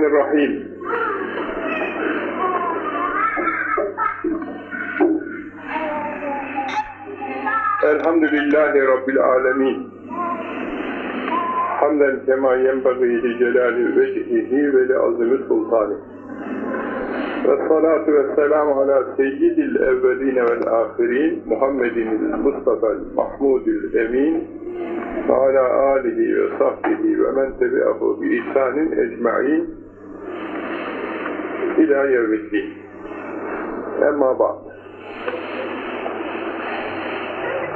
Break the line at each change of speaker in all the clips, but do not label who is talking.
Bismillahirrahmanirrahim. Elhamdülillahi Rabbil alemin. Hamden kema yenbagî li celâli vecihihi ve li azimi sultani. Ve salatu ve selamu ala seyyidil evveline vel ahirin Muhammedin Mustafa'l Mahmudül Emin ve ala alihi ve sahbihi ve men tebi'ahu bi ihsanin ecma'in ila yevmiddin. Emma ba'd.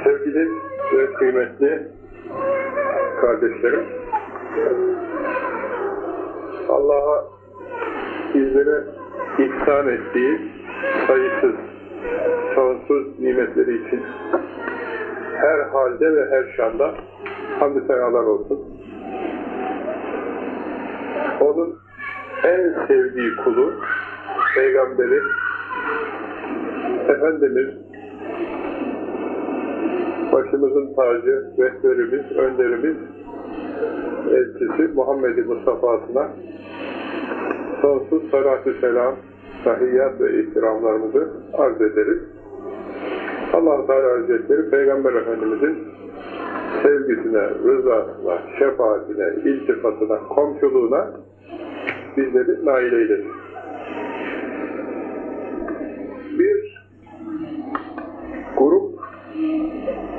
Sevgili ve kıymetli kardeşlerim, Allah'a bizlere ihsan ettiği sayısız, sonsuz nimetleri için her halde ve her şanda hamdü senalar olsun. Onun en sevdiği kulu, peygamberi, Efendimiz, başımızın tacı, rehberimiz, önderimiz, elçisi Muhammed-i Mustafa'sına sonsuz salatü selam, tahiyyat ve ihtiramlarımızı arz ederiz. allah Teala Hazretleri Peygamber Efendimizin sevgisine, rızasına, şefaatine, iltifatına, komşuluğuna bizleri nail eylesin. Bir grup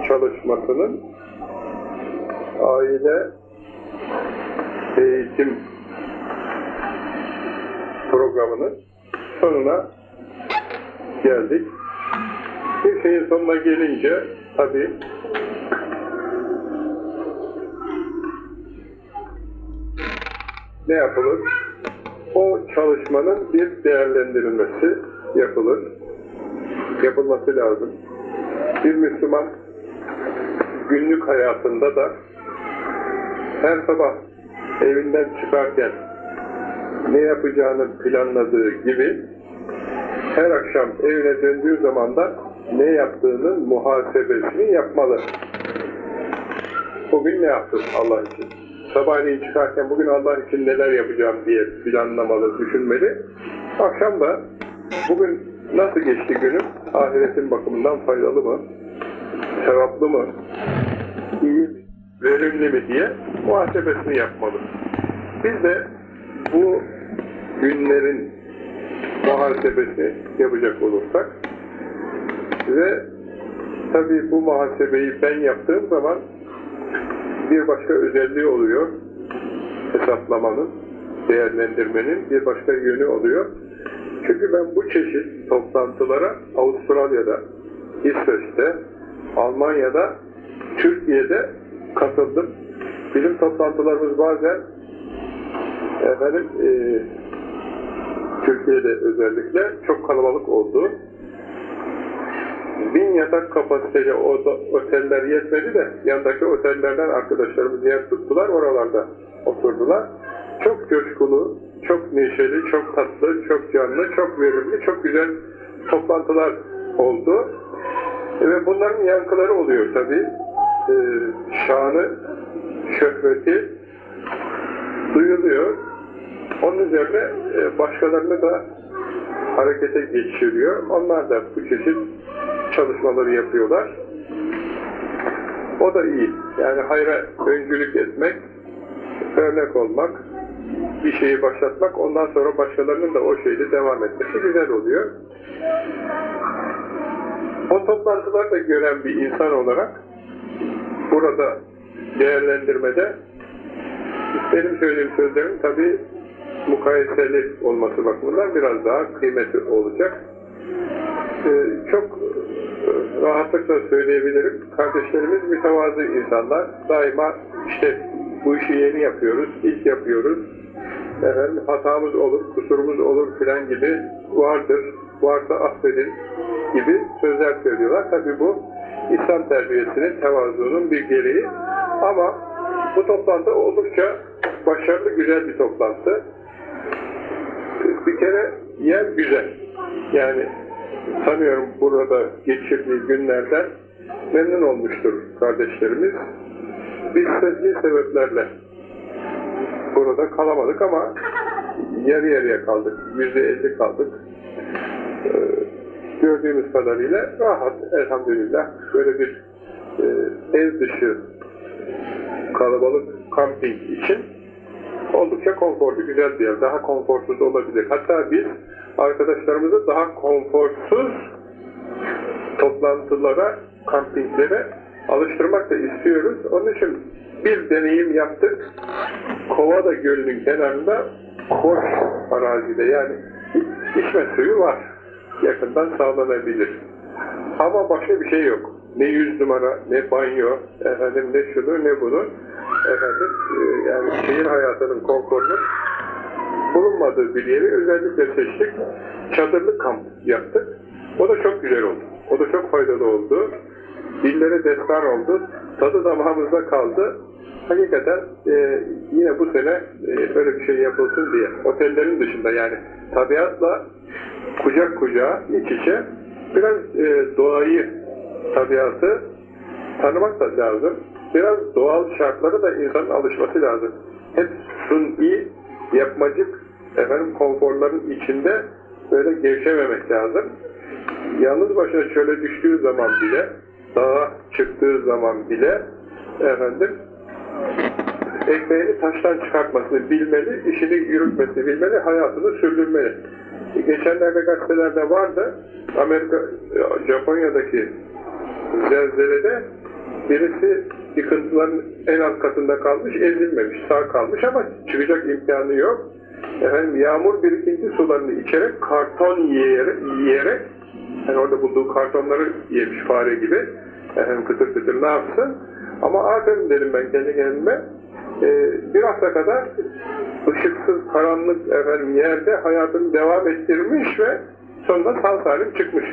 çalışmasının aile eğitim programının sonuna geldik. Bir şeyin sonuna gelince tabii ne yapılır? O çalışmanın bir değerlendirilmesi yapılır. Yapılması lazım. Bir Müslüman günlük hayatında da her sabah evinden çıkarken ne yapacağını planladığı gibi her akşam evine döndüğü zaman da ne yaptığının muhasebesini yapmalı. Bugün ne yaptın Allah için? Sabahleyin çıkarken bugün Allah için neler yapacağım diye planlamalı, düşünmeli. Akşam da bugün nasıl geçti günüm? Ahiretin bakımından faydalı mı? Sevaplı mı? İyi? Verimli mi diye muhasebesini yapmalı. Biz de bu günlerin muhasebesini yapacak olursak ve tabii bu muhasebeyi ben yaptığım zaman bir başka özelliği oluyor. Hesaplamanın, değerlendirmenin bir başka yönü oluyor. Çünkü ben bu çeşit toplantılara Avustralya'da, İsveç'te, Almanya'da, Türkiye'de katıldım. Bizim toplantılarımız bazen efendim e, Türkiye'de özellikle çok kalabalık oldu. Bin yatak kapasiteli oteller yetmedi de yandaki otellerden arkadaşlarımız yer tuttular, oralarda oturdular. Çok coşkulu, çok neşeli, çok tatlı, çok canlı, çok verimli, çok güzel toplantılar oldu. Ve bunların yankıları oluyor tabii. Ee, şanı, şöhreti duyuluyor. Onun üzerine başkalarını da harekete geçiriyor. Onlar da bu çeşit çalışmaları yapıyorlar. O da iyi. Yani hayra öncülük etmek, örnek olmak, bir şeyi başlatmak, ondan sonra başkalarının da o şeyde devam etmesi güzel oluyor. O toplantılarda gören bir insan olarak burada değerlendirmede benim söylediğim sözlerin tabi mukayeseli olması bakımından biraz daha kıymeti olacak. Ee, çok rahatlıkla söyleyebilirim. Kardeşlerimiz mütevazı insanlar. Daima işte bu işi yeni yapıyoruz, ilk yapıyoruz. Efendim, hatamız olur, kusurumuz olur filan gibi vardır, varsa affedin gibi sözler söylüyorlar. Tabi bu İslam terbiyesinin, tevazuunun bir gereği. Ama bu toplantı oldukça başarılı, güzel bir toplantı. Bir kere yer güzel. Yani sanıyorum burada geçirdiği günlerden memnun olmuştur kardeşlerimiz. Biz sezgi sebeplerle burada kalamadık ama yarı yarıya kaldık, yüzde elli kaldık. Ee, gördüğümüz kadarıyla rahat elhamdülillah. Böyle bir e, ev dışı kalabalık kamping için oldukça konforlu, güzel bir yer. Daha konforsuz olabilir. Hatta biz arkadaşlarımızı daha konforsuz toplantılara, kampinglere alıştırmak da istiyoruz. Onun için bir deneyim yaptık. Kovada Gölü'nün kenarında koş arazide yani içme suyu var. Yakından sağlanabilir. Ama başka bir şey yok. Ne yüz numara, ne banyo, efendim ne şunu ne bunu. Efendim e, yani şehir hayatının konforunun bulunmadığı bir yeri özellikle seçtik. Çadırlı kamp yaptık. O da çok güzel oldu. O da çok faydalı oldu. Dillere destan oldu. Tadı damağımızda kaldı. Hakikaten e, yine bu sene e, böyle bir şey yapılsın diye. Otellerin dışında yani tabiatla kucak kucağa iç içe biraz e, doğayı, tabiatı tanımak da lazım. Biraz doğal şartlara da insanın alışması lazım. Hep suni, yapmacık, efendim konforların içinde böyle gevşememek lazım. Yalnız başına şöyle düştüğü zaman bile, dağa çıktığı zaman bile efendim ekmeğini taştan çıkartmasını bilmeli, işini yürütmesini bilmeli, hayatını sürdürmeli. Geçenlerde gazetelerde vardı, Amerika, Japonya'daki zelzelede birisi yıkıntıların en alt katında kalmış, ezilmemiş, sağ kalmış ama çıkacak imkanı yok. Efendim yağmur birikinti sularını içerek, karton yiyerek, yiyerek yani orada bulduğu kartonları yemiş fare gibi. Efendim kıtır kıtır ne yapsın? Ama aferin dedim ben kendi kendime. Ee, bir hafta kadar ışıksız, karanlık efendim yerde hayatını devam ettirmiş ve sonunda sağ salim çıkmış.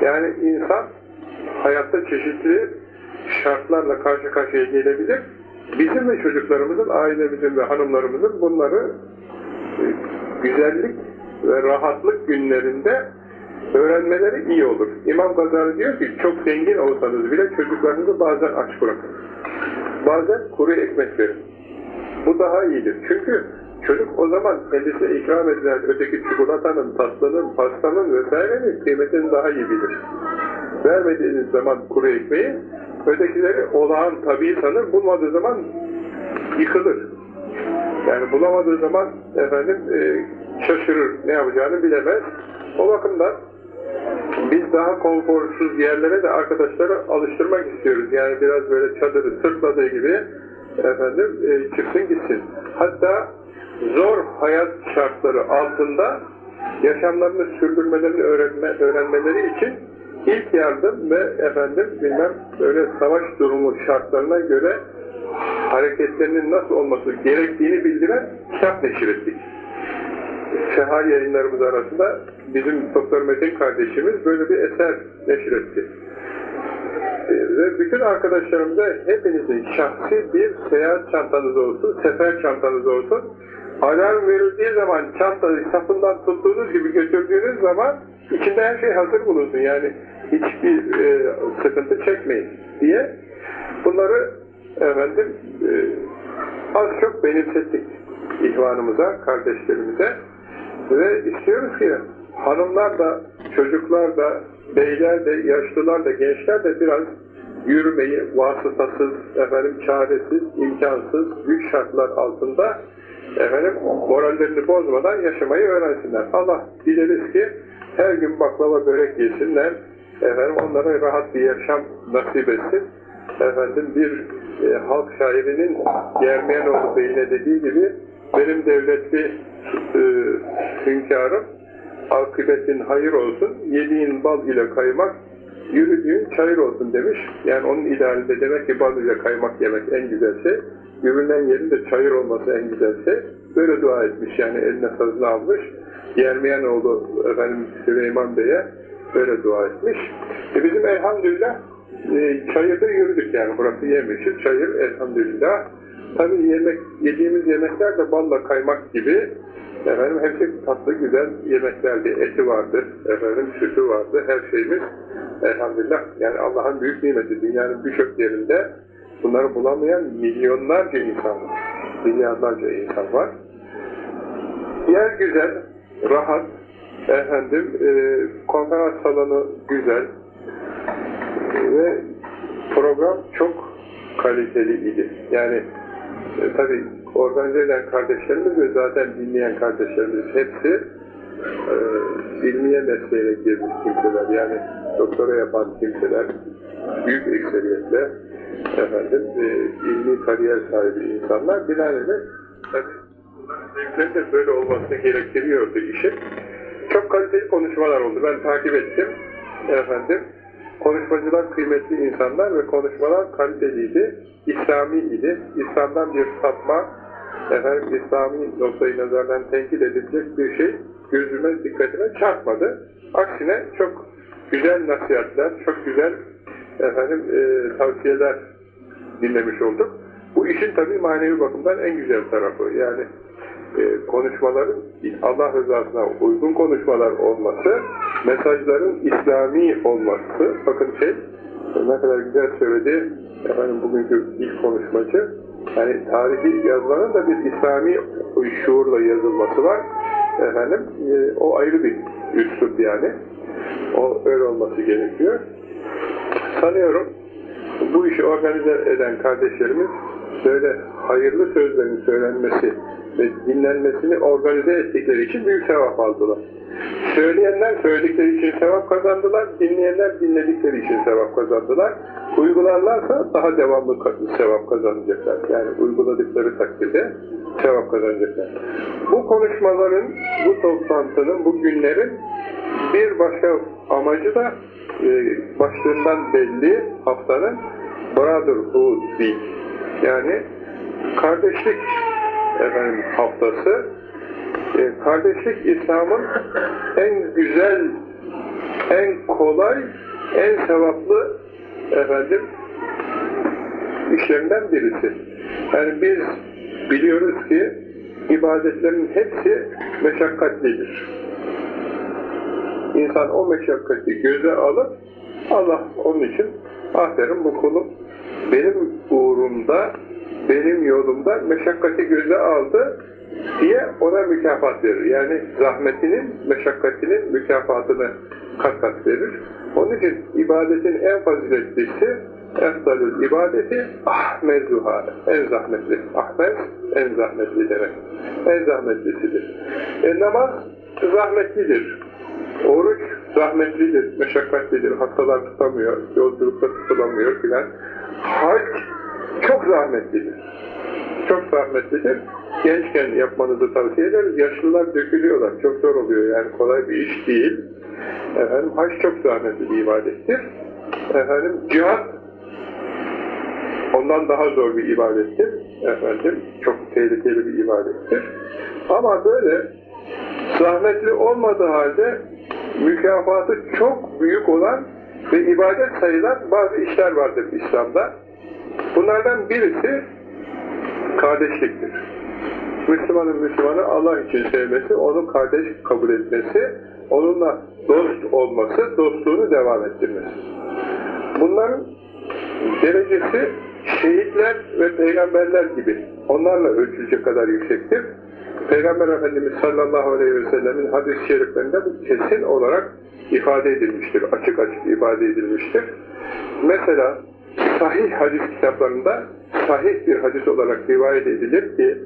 Yani insan hayatta çeşitli şartlarla karşı karşıya gelebilir. Bizim ve çocuklarımızın, ailemizin ve hanımlarımızın bunları e, güzellik ve rahatlık günlerinde öğrenmeleri iyi olur. İmam Gazali diyor ki çok zengin olsanız bile çocuklarınızı bazen aç bırakın. Bazen kuru ekmek verin. Bu daha iyidir. Çünkü çocuk o zaman kendisine ikram edilen öteki çikolatanın, tatlının, pastanın vesairenin kıymetini daha iyi bilir. Vermediğiniz zaman kuru ekmeği ötekileri olağan tabii sanır, bulmadığı zaman yıkılır. Yani bulamadığı zaman efendim e, şaşırır, ne yapacağını bilemez. O bakımdan biz daha konforsuz yerlere de arkadaşları alıştırmak istiyoruz. Yani biraz böyle çadırı sırtladığı gibi efendim e, çıksın gitsin. Hatta zor hayat şartları altında yaşamlarını sürdürmelerini öğrenme, öğrenmeleri için ilk yardım ve efendim bilmem böyle savaş durumu şartlarına göre hareketlerinin nasıl olması gerektiğini bildiren kitap neşir ettik. Seha yayınlarımız arasında bizim Doktor Metin kardeşimiz böyle bir eser neşir etti. Ve bütün arkadaşlarımıza hepinizin şahsi bir seyahat çantanız olsun, sefer çantanız olsun. Alarm verildiği zaman çantayı sapından tuttuğunuz gibi götürdüğünüz zaman içinde her şey hazır bulunsun. Yani hiçbir e, sıkıntı çekmeyin diye bunları efendim e, az çok benimsettik ihvanımıza, kardeşlerimize ve istiyoruz ki hanımlar da, çocuklar da, beyler de, yaşlılar da, gençler de biraz yürümeyi vasıtasız, efendim çaresiz, imkansız, büyük şartlar altında efendim morallerini bozmadan yaşamayı öğrensinler. Allah dileriz ki her gün baklava börek yesinler, efendim onlara rahat bir yaşam nasip etsin. Efendim bir e, halk şairinin Germiyanoğlu Bey'ine dediği gibi benim devletli e, hünkârım akıbetin hayır olsun, yediğin bal ile kaymak, yürüdüğün çayır olsun demiş. Yani onun idealinde demek ki bal ile kaymak yemek en güzel şey. Yürünen yerin de çayır olması en güzel şey. Böyle dua etmiş yani eline sazını almış. Yermiyanoğlu efendim Süleyman Bey'e böyle dua etmiş. E bizim elhamdülillah e, çayırda yürüdük yani burası yemişiz. Çayır elhamdülillah. Tabii yemek, yediğimiz yemekler de balla kaymak gibi efendim hepsi tatlı güzel yemeklerdi. Eti vardı, efendim sütü vardı, her şeyimiz elhamdülillah. Yani Allah'ın büyük nimeti. Dünyanın birçok yerinde bunları bulamayan milyonlarca insan var. Milyarlarca insan var. Yer güzel, rahat, efendim, e, konferans salonu güzel ve program çok kaliteli idi. Yani e, tabii organize eden kardeşlerimiz ve zaten dinleyen kardeşlerimiz hepsi e, ilmiye mesleğine girmiş kimseler. Yani doktora yapan kimseler büyük ekseriyetle efendim e, ilmi kariyer sahibi insanlar binaenaleyh bunların zevkleri de böyle olması gerektiriyordu işi. Çok kaliteli konuşmalar oldu. Ben takip ettim. Efendim, konuşmacılar kıymetli insanlar ve konuşmalar kaliteliydi. İslami idi. İslam'dan bir sapma, efendim, İslami noktayı nazardan tenkit edilecek bir şey gözüme, dikkatime çarpmadı. Aksine çok güzel nasihatler, çok güzel efendim e, tavsiyeler dinlemiş olduk. Bu işin tabii manevi bakımdan en güzel tarafı. Yani e, konuşmaların Allah rızasına uygun konuşmalar olması, mesajların İslami olması, bakın şey, ne kadar güzel söyledi efendim bugünkü ilk konuşmacı, yani tarihi yazıların da bir İslami şuurla yazılması var. Efendim, e, o ayrı bir üslup yani. O öyle olması gerekiyor. Sanıyorum bu işi organize eden kardeşlerimiz böyle hayırlı sözlerin söylenmesi ve dinlenmesini organize ettikleri için büyük sevap aldılar. Söyleyenler söyledikleri için sevap kazandılar, dinleyenler dinledikleri için sevap kazandılar. Uygularlarsa daha devamlı sevap kazanacaklar. Yani uyguladıkları takdirde sevap kazanacaklar. Bu konuşmaların, bu toplantının, bu günlerin bir başka amacı da e, başlığından belli haftanın Brotherhood Week yani kardeşlik efendim, haftası e, kardeşlik İslam'ın en güzel en kolay en sevaplı efendim işlerinden birisi. Yani biz biliyoruz ki ibadetlerin hepsi meşakkatlidir. İnsan o meşakkati göze alıp Allah onun için aferin bu kulum benim uğrumda benim yolumda meşakkati göze aldı diye ona mükafat verir. Yani zahmetinin, meşakkatinin mükafatını kat kat verir. Onun için ibadetin en faziletlisi, eftalül ibadeti ahmezuha, en zahmetli. Ahmet, en zahmetli demek. En zahmetlisidir. E, namaz zahmetlidir. Oruç zahmetlidir, meşakkatlidir. Hastalar tutamıyor, yolculukta tutulamıyor filan. Hac çok zahmetlidir. Çok zahmetlidir. Gençken yapmanızı tavsiye ederiz. Yaşlılar dökülüyorlar. Çok zor oluyor yani kolay bir iş değil. Efendim hac çok zahmetli bir ibadettir. Efendim cihat ondan daha zor bir ibadettir. Efendim çok tehlikeli bir ibadettir. Ama böyle zahmetli olmadığı halde mükafatı çok büyük olan ve ibadet sayılan bazı işler vardır İslam'da. Bunlardan birisi kardeşliktir. Müslümanın Müslümanı Allah için sevmesi, onu kardeş kabul etmesi, onunla dost olması, dostluğunu devam ettirmesi. Bunların derecesi şehitler ve peygamberler gibi onlarla ölçülecek kadar yüksektir. Peygamber Efendimiz sallallahu aleyhi ve sellemin hadis-i şeriflerinde bu kesin olarak ifade edilmiştir, açık açık ifade edilmiştir. Mesela sahih hadis kitaplarında sahih bir hadis olarak rivayet edilir ki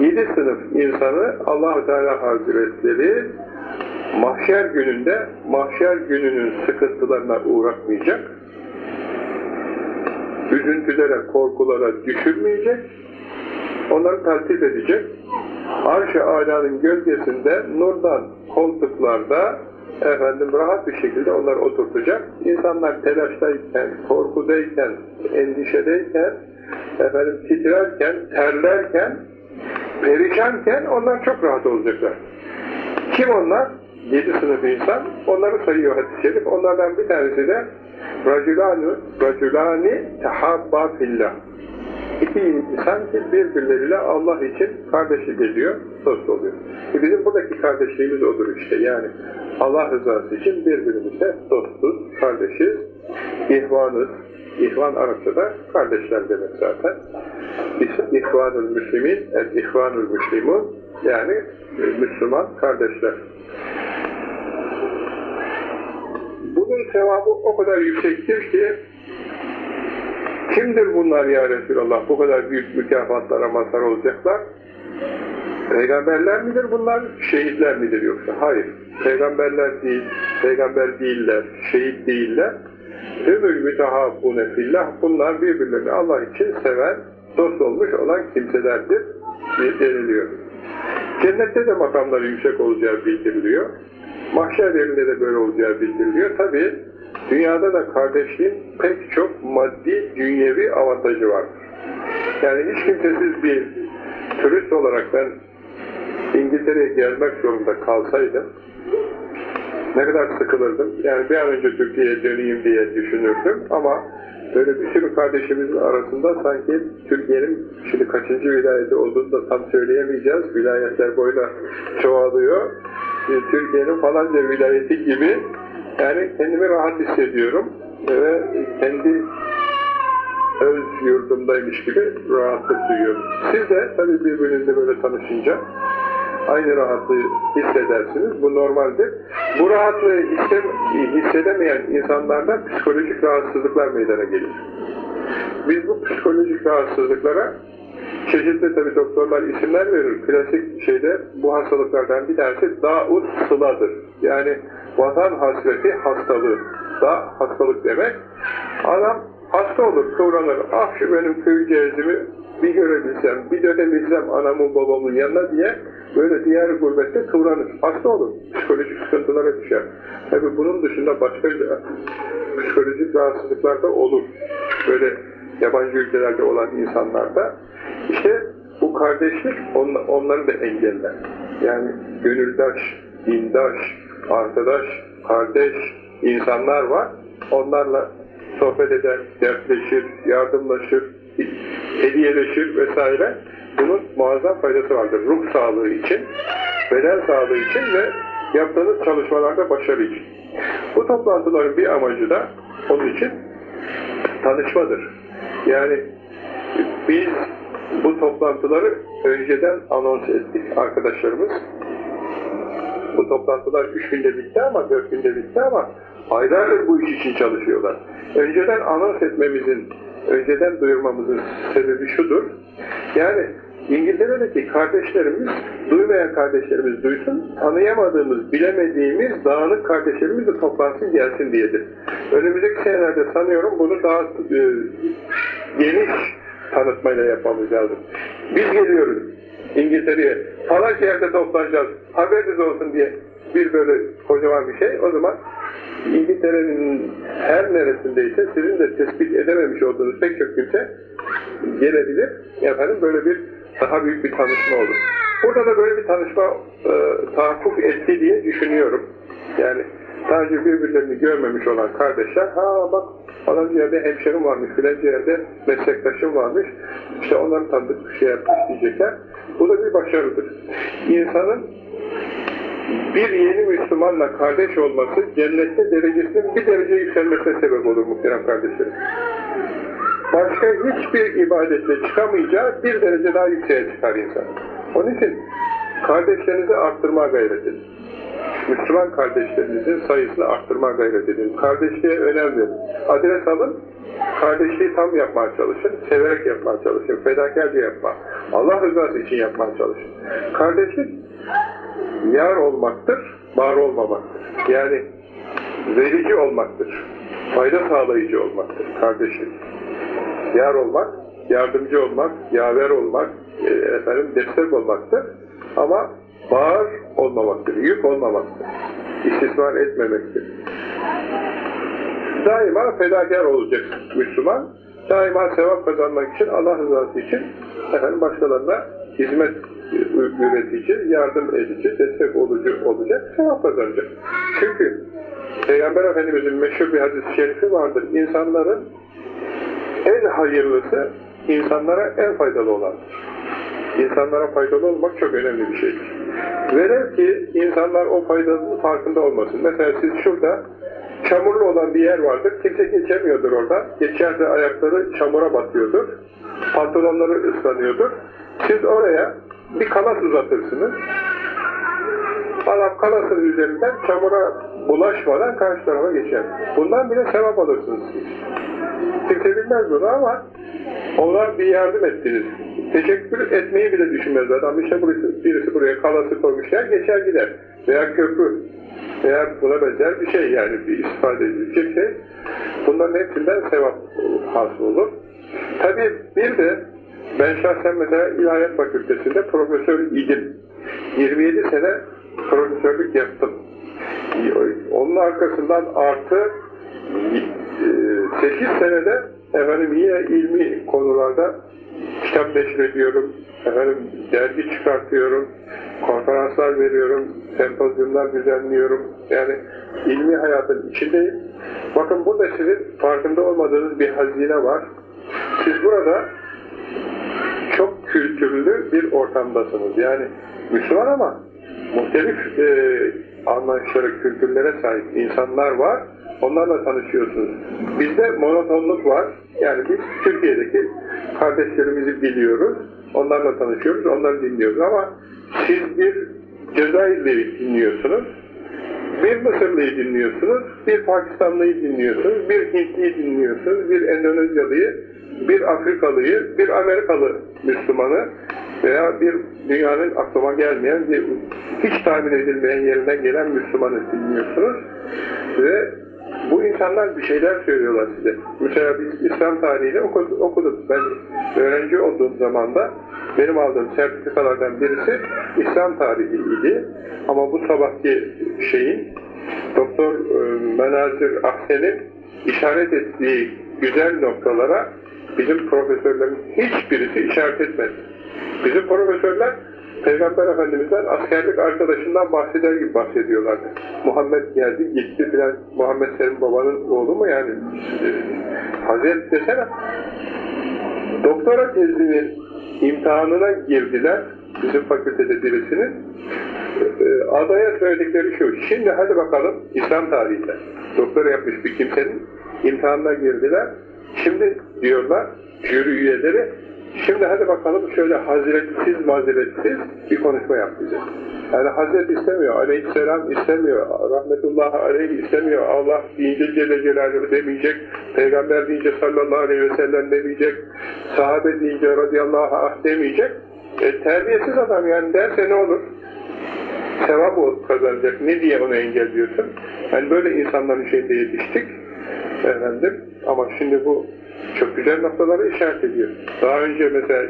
yedi sınıf insanı allah Teala Hazretleri mahşer gününde mahşer gününün sıkıntılarına uğratmayacak üzüntülere, korkulara düşürmeyecek onları taltif edecek arş-ı gölgesinde nurdan koltuklarda efendim rahat bir şekilde onları oturtacak. İnsanlar telaştayken, korkudayken, endişedeyken, efendim titrerken, terlerken, perişanken onlar çok rahat olacaklar. Kim onlar? Yedi sınıf insan. Onları sayıyor hadis-i şerif. Onlardan bir tanesi de Raculani, Raculani tehabba fillah. İki insan ki birbirleriyle Allah için kardeşlik ediyor, dost oluyor. E bizim buradaki kardeşliğimiz odur işte. Yani Allah rızası için birbirimize dostuz, kardeşiz, ihvanız. İhvan Arapçada kardeşler demek zaten. İhvanul Müslimin, el ihvanul Müslimun yani Müslüman kardeşler. Bunun sevabı o kadar yüksektir ki kimdir bunlar ya Resulallah bu kadar büyük mükafatlara mazhar olacaklar? Peygamberler midir bunlar, şehitler midir yoksa? Hayır. Peygamberler değil, peygamber değiller, şehit değiller. Ömür mütehabbune fillah, bunlar birbirlerini Allah için seven, dost olmuş olan kimselerdir deniliyor. Cennette de makamları yüksek olacağı bildiriliyor. Mahşer yerinde de böyle olacağı bildiriliyor. Tabi dünyada da kardeşliğin pek çok maddi, dünyevi avantajı vardır. Yani hiç kimsesiz bir turist olarak ben İngiltere'ye gelmek zorunda kalsaydım ne kadar sıkılırdım. Yani bir an önce Türkiye'ye döneyim diye düşünürdüm ama böyle bir sürü kardeşimizin arasında sanki Türkiye'nin şimdi kaçıncı vilayeti olduğunu da tam söyleyemeyeceğiz. Vilayetler boyuna çoğalıyor. Türkiye'nin falanca vilayeti gibi yani kendimi rahat hissediyorum ve kendi öz yurdumdaymış gibi rahatlık duyuyorum. Siz de tabii birbirinizle böyle tanışınca aynı rahatlığı hissedersiniz. Bu normaldir. Bu rahatlığı hisse, hissedemeyen insanlarda psikolojik rahatsızlıklar meydana gelir. Biz bu psikolojik rahatsızlıklara çeşitli tabi doktorlar isimler verir. Klasik şeyde bu hastalıklardan bir tanesi da'ut sıladır. Yani vatan hasreti hastalığı. Da hastalık demek. Adam hasta olur, kıvranır. Ah şu benim köyceğizimi bir görebilsem, bir dönebilsem anamın babamın yanına diye böyle diğer gurbette kıvranır. Hasta olur. Psikolojik sıkıntılara düşer. Tabi bunun dışında başka psikolojik rahatsızlıklar da olur. Böyle yabancı ülkelerde olan insanlarda. İşte bu kardeşlik on, onları da engeller. Yani gönüldaş, dindaş, arkadaş, kardeş insanlar var. Onlarla sohbet eder, dertleşir, yardımlaşır, hediyeleşir vesaire. Bunun muazzam faydası vardır. Ruh sağlığı için, beden sağlığı için ve yaptığınız çalışmalarda başarı için. Bu toplantıların bir amacı da onun için tanışmadır. Yani biz bu toplantıları önceden anons ettik arkadaşlarımız. Bu toplantılar üç günde bitti ama, dört günde bitti ama aylardır bu iş için çalışıyorlar. Önceden anons etmemizin, önceden duyurmamızın sebebi şudur. Yani İngiltere'deki kardeşlerimiz, duymayan kardeşlerimiz duysun, tanıyamadığımız, bilemediğimiz dağınık kardeşlerimiz de toplansın gelsin diyedir. Önümüzdeki senelerde sanıyorum bunu daha e, geniş tanıtmayla yapmamız lazım. Biz geliyoruz İngiltere'ye, falan yerde toplanacağız, haberiniz olsun diye bir böyle kocaman bir şey. O zaman İngiltere'nin her neresindeyse sizin de tespit edememiş olduğunuz pek çok kimse gelebilir. Efendim böyle bir daha büyük bir tanışma olur. Burada da böyle bir tanışma e, tahakkuk etti diye düşünüyorum. Yani önce birbirlerini görmemiş olan kardeşler, ha bak falan yerde hemşerim varmış, filanca yerde meslektaşım varmış, işte onları tanıdık bir şey yapmış diyecekler. Bu da bir başarıdır. İnsanın bir yeni Müslümanla kardeş olması cennette derecesinin bir derece yükselmesine sebep olur muhterem kardeşlerim. Başka hiçbir ibadetle çıkamayacağı bir derece daha yükseğe çıkar insan. Onun için kardeşlerinizi arttırmaya gayret edin. Müslüman kardeşlerinizin sayısını arttırmaya gayret edin. Kardeşliğe önem verin. Adres alın, kardeşliği tam yapmaya çalışın, severek yapmaya çalışın, fedakarca yapma. Allah rızası için yapmaya çalışın. Kardeşlik yar olmaktır, var olmamaktır. Yani verici olmaktır, fayda sağlayıcı olmaktır kardeşlik. Yar olmak, yardımcı olmak, yaver olmak, e, efendim destek olmaktır. Ama bağır olmamaktır, yük olmamaktır. İstismar etmemektir. Daima fedakar olacak Müslüman. Daima sevap kazanmak için, Allah rızası için efendim başkalarına hizmet üretici, yardım edici, destek olucu olacak, sevap kazanacak. Çünkü Peygamber Efendimiz'in meşhur bir hadis-i şerifi vardır. İnsanların en hayırlısı, insanlara en faydalı olandır. İnsanlara faydalı olmak çok önemli bir şeydir. Velev ki insanlar o faydanın farkında olmasın. Mesela siz şurada çamurlu olan bir yer vardır. Kimse geçemiyordur oradan. Geçerse ayakları çamura batıyordur. Pantolonları ıslanıyordur. Siz oraya bir kanat uzatırsınız. Adam kalasın üzerinden çamura bulaşmadan karşı tarafa geçer. Bundan bile sevap alırsınız siz. Kimse bilmez bunu ama ona bir yardım ettiniz. Teşekkür etmeyi bile düşünmez adam. İşte birisi, birisi buraya kalası koymuşlar, geçer gider. Veya köprü veya buna benzer bir şey yani bir istifade edilecek şey. Bunların hepsinden sevap hasıl olur. Tabii bir de ben şahsen mesela İlahiyat Fakültesi'nde profesör idim. 27 sene profesörlük yaptım. Onun arkasından artı 8 senede efendim yine ilmi konularda kitap neşrediyorum, efendim dergi çıkartıyorum, konferanslar veriyorum, sempozyumlar düzenliyorum. Yani ilmi hayatın içindeyim. Bakın burada sizin farkında olmadığınız bir hazine var. Siz burada çok kültürlü bir ortamdasınız. Yani Müslüman ama muhtelif e, anlayışlara, kültürlere sahip insanlar var. Onlarla tanışıyorsunuz. Bizde monotonluk var. Yani biz Türkiye'deki kardeşlerimizi biliyoruz. Onlarla tanışıyoruz, onları dinliyoruz ama siz bir Cezayirli'yi dinliyorsunuz, bir Mısırlı'yı dinliyorsunuz, bir Pakistanlıyı dinliyorsunuz, bir Hintliyi dinliyorsunuz, bir Endonezyalıyı, bir Afrikalıyı, bir Amerikalı Müslümanı veya bir dünyanın aklıma gelmeyen, bir, hiç tahmin edilmeyen yerinden gelen Müslümanı dinliyorsunuz ve bu insanlar bir şeyler söylüyorlar size. Mesela biz İslam tarihini okuduk. Ben öğrenci olduğum zaman da benim aldığım sertifikalardan birisi İslam tarihiydi. Ama bu sabahki şeyin Doktor e, Menazir Ahsen'in işaret ettiği güzel noktalara bizim profesörlerin hiçbirisi işaret etmedi. Bizim profesörler Peygamber Efendimiz'den askerlik arkadaşından bahseder gibi bahsediyorlardı. Muhammed geldi, gitti filan. Muhammed senin babanın oğlu mu yani? E, Hazret desene. Doktora tezinin imtihanına girdiler. Bizim fakültede birisinin. E, adaya söyledikleri şu. Şimdi hadi bakalım İslam tarihinde. Doktora yapmış bir kimsenin imtihanına girdiler. Şimdi diyorlar jüri üyeleri Şimdi hadi bakalım şöyle hazretsiz mazeretsiz bir konuşma yap bize. Yani Hazret istemiyor, aleyhisselam istemiyor, rahmetullah aleyhi istemiyor, Allah deyince Celle Celaluhu demeyecek, Peygamber deyince sallallahu aleyhi ve sellem demeyecek, sahabe deyince radıyallahu anh demeyecek. E, terbiyesiz adam yani derse ne olur? Sevap o kazanacak. Ne diye onu engelliyorsun? Yani böyle insanların şeyinde yetiştik. Efendim. Ama şimdi bu çok güzel noktaları işaret ediyor. Daha önce mesela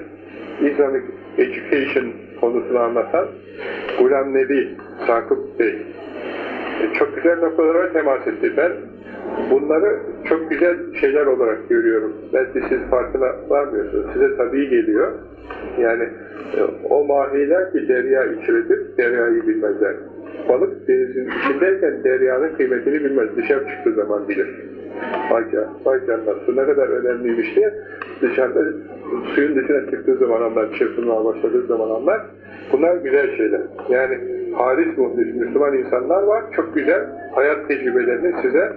Islamic Education konusunu anlatan Gulam Nebi Sakıp Bey e, çok güzel noktalara temas etti. Ben bunları çok güzel şeyler olarak görüyorum. Belki siz farkına varmıyorsunuz. Size tabii geliyor. Yani e, o mahiler ki derya içredir, deryayı bilmezler. Balık denizin içindeyken deryanın kıymetini bilmez. Dışarı çıktığı zaman bilir. Vay, vay canına ne kadar önemliymiş diye dışarıda suyun dışına çıktığı zaman anlar, çırpınmaya başladığı zaman anlar. Bunlar güzel şeyler. Yani halis muhlis Müslüman insanlar var. Çok güzel hayat tecrübelerini size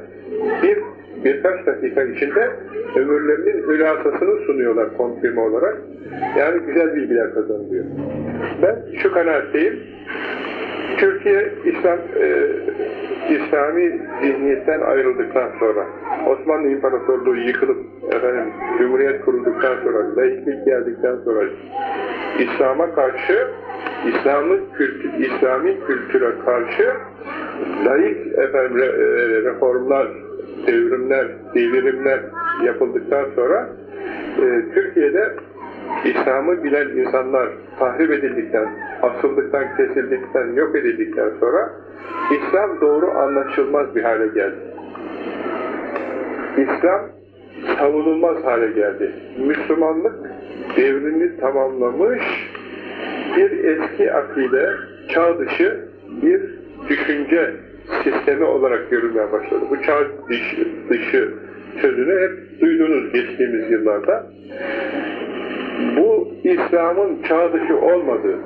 bir birkaç dakika içinde ömürlerinin hülasasını sunuyorlar konfirme olarak. Yani güzel bilgiler kazanılıyor. Ben şu kanaatteyim. Türkiye İslam e, İslami zihniyetten ayrıldıktan sonra Osmanlı İmparatorluğu yıkılıp efendim Cumhuriyet kurulduktan sonra laiklik geldikten sonra İslam'a karşı İslam'ı kültür, İslami kültüre karşı laik efendim re, e, reformlar, devrimler, devirimler yapıldıktan sonra e, Türkiye'de İslam'ı bilen insanlar tahrip edildikten, asıldıktan, kesildikten, yok edildikten sonra İslam doğru anlaşılmaz bir hale geldi. İslam savunulmaz hale geldi. Müslümanlık devrini tamamlamış bir eski akide, çağ dışı bir düşünce sistemi olarak görülmeye başladı. Bu çağ dışı, dışı sözünü hep duydunuz geçtiğimiz yıllarda. Bu İslam'ın çağ dışı olmadığı,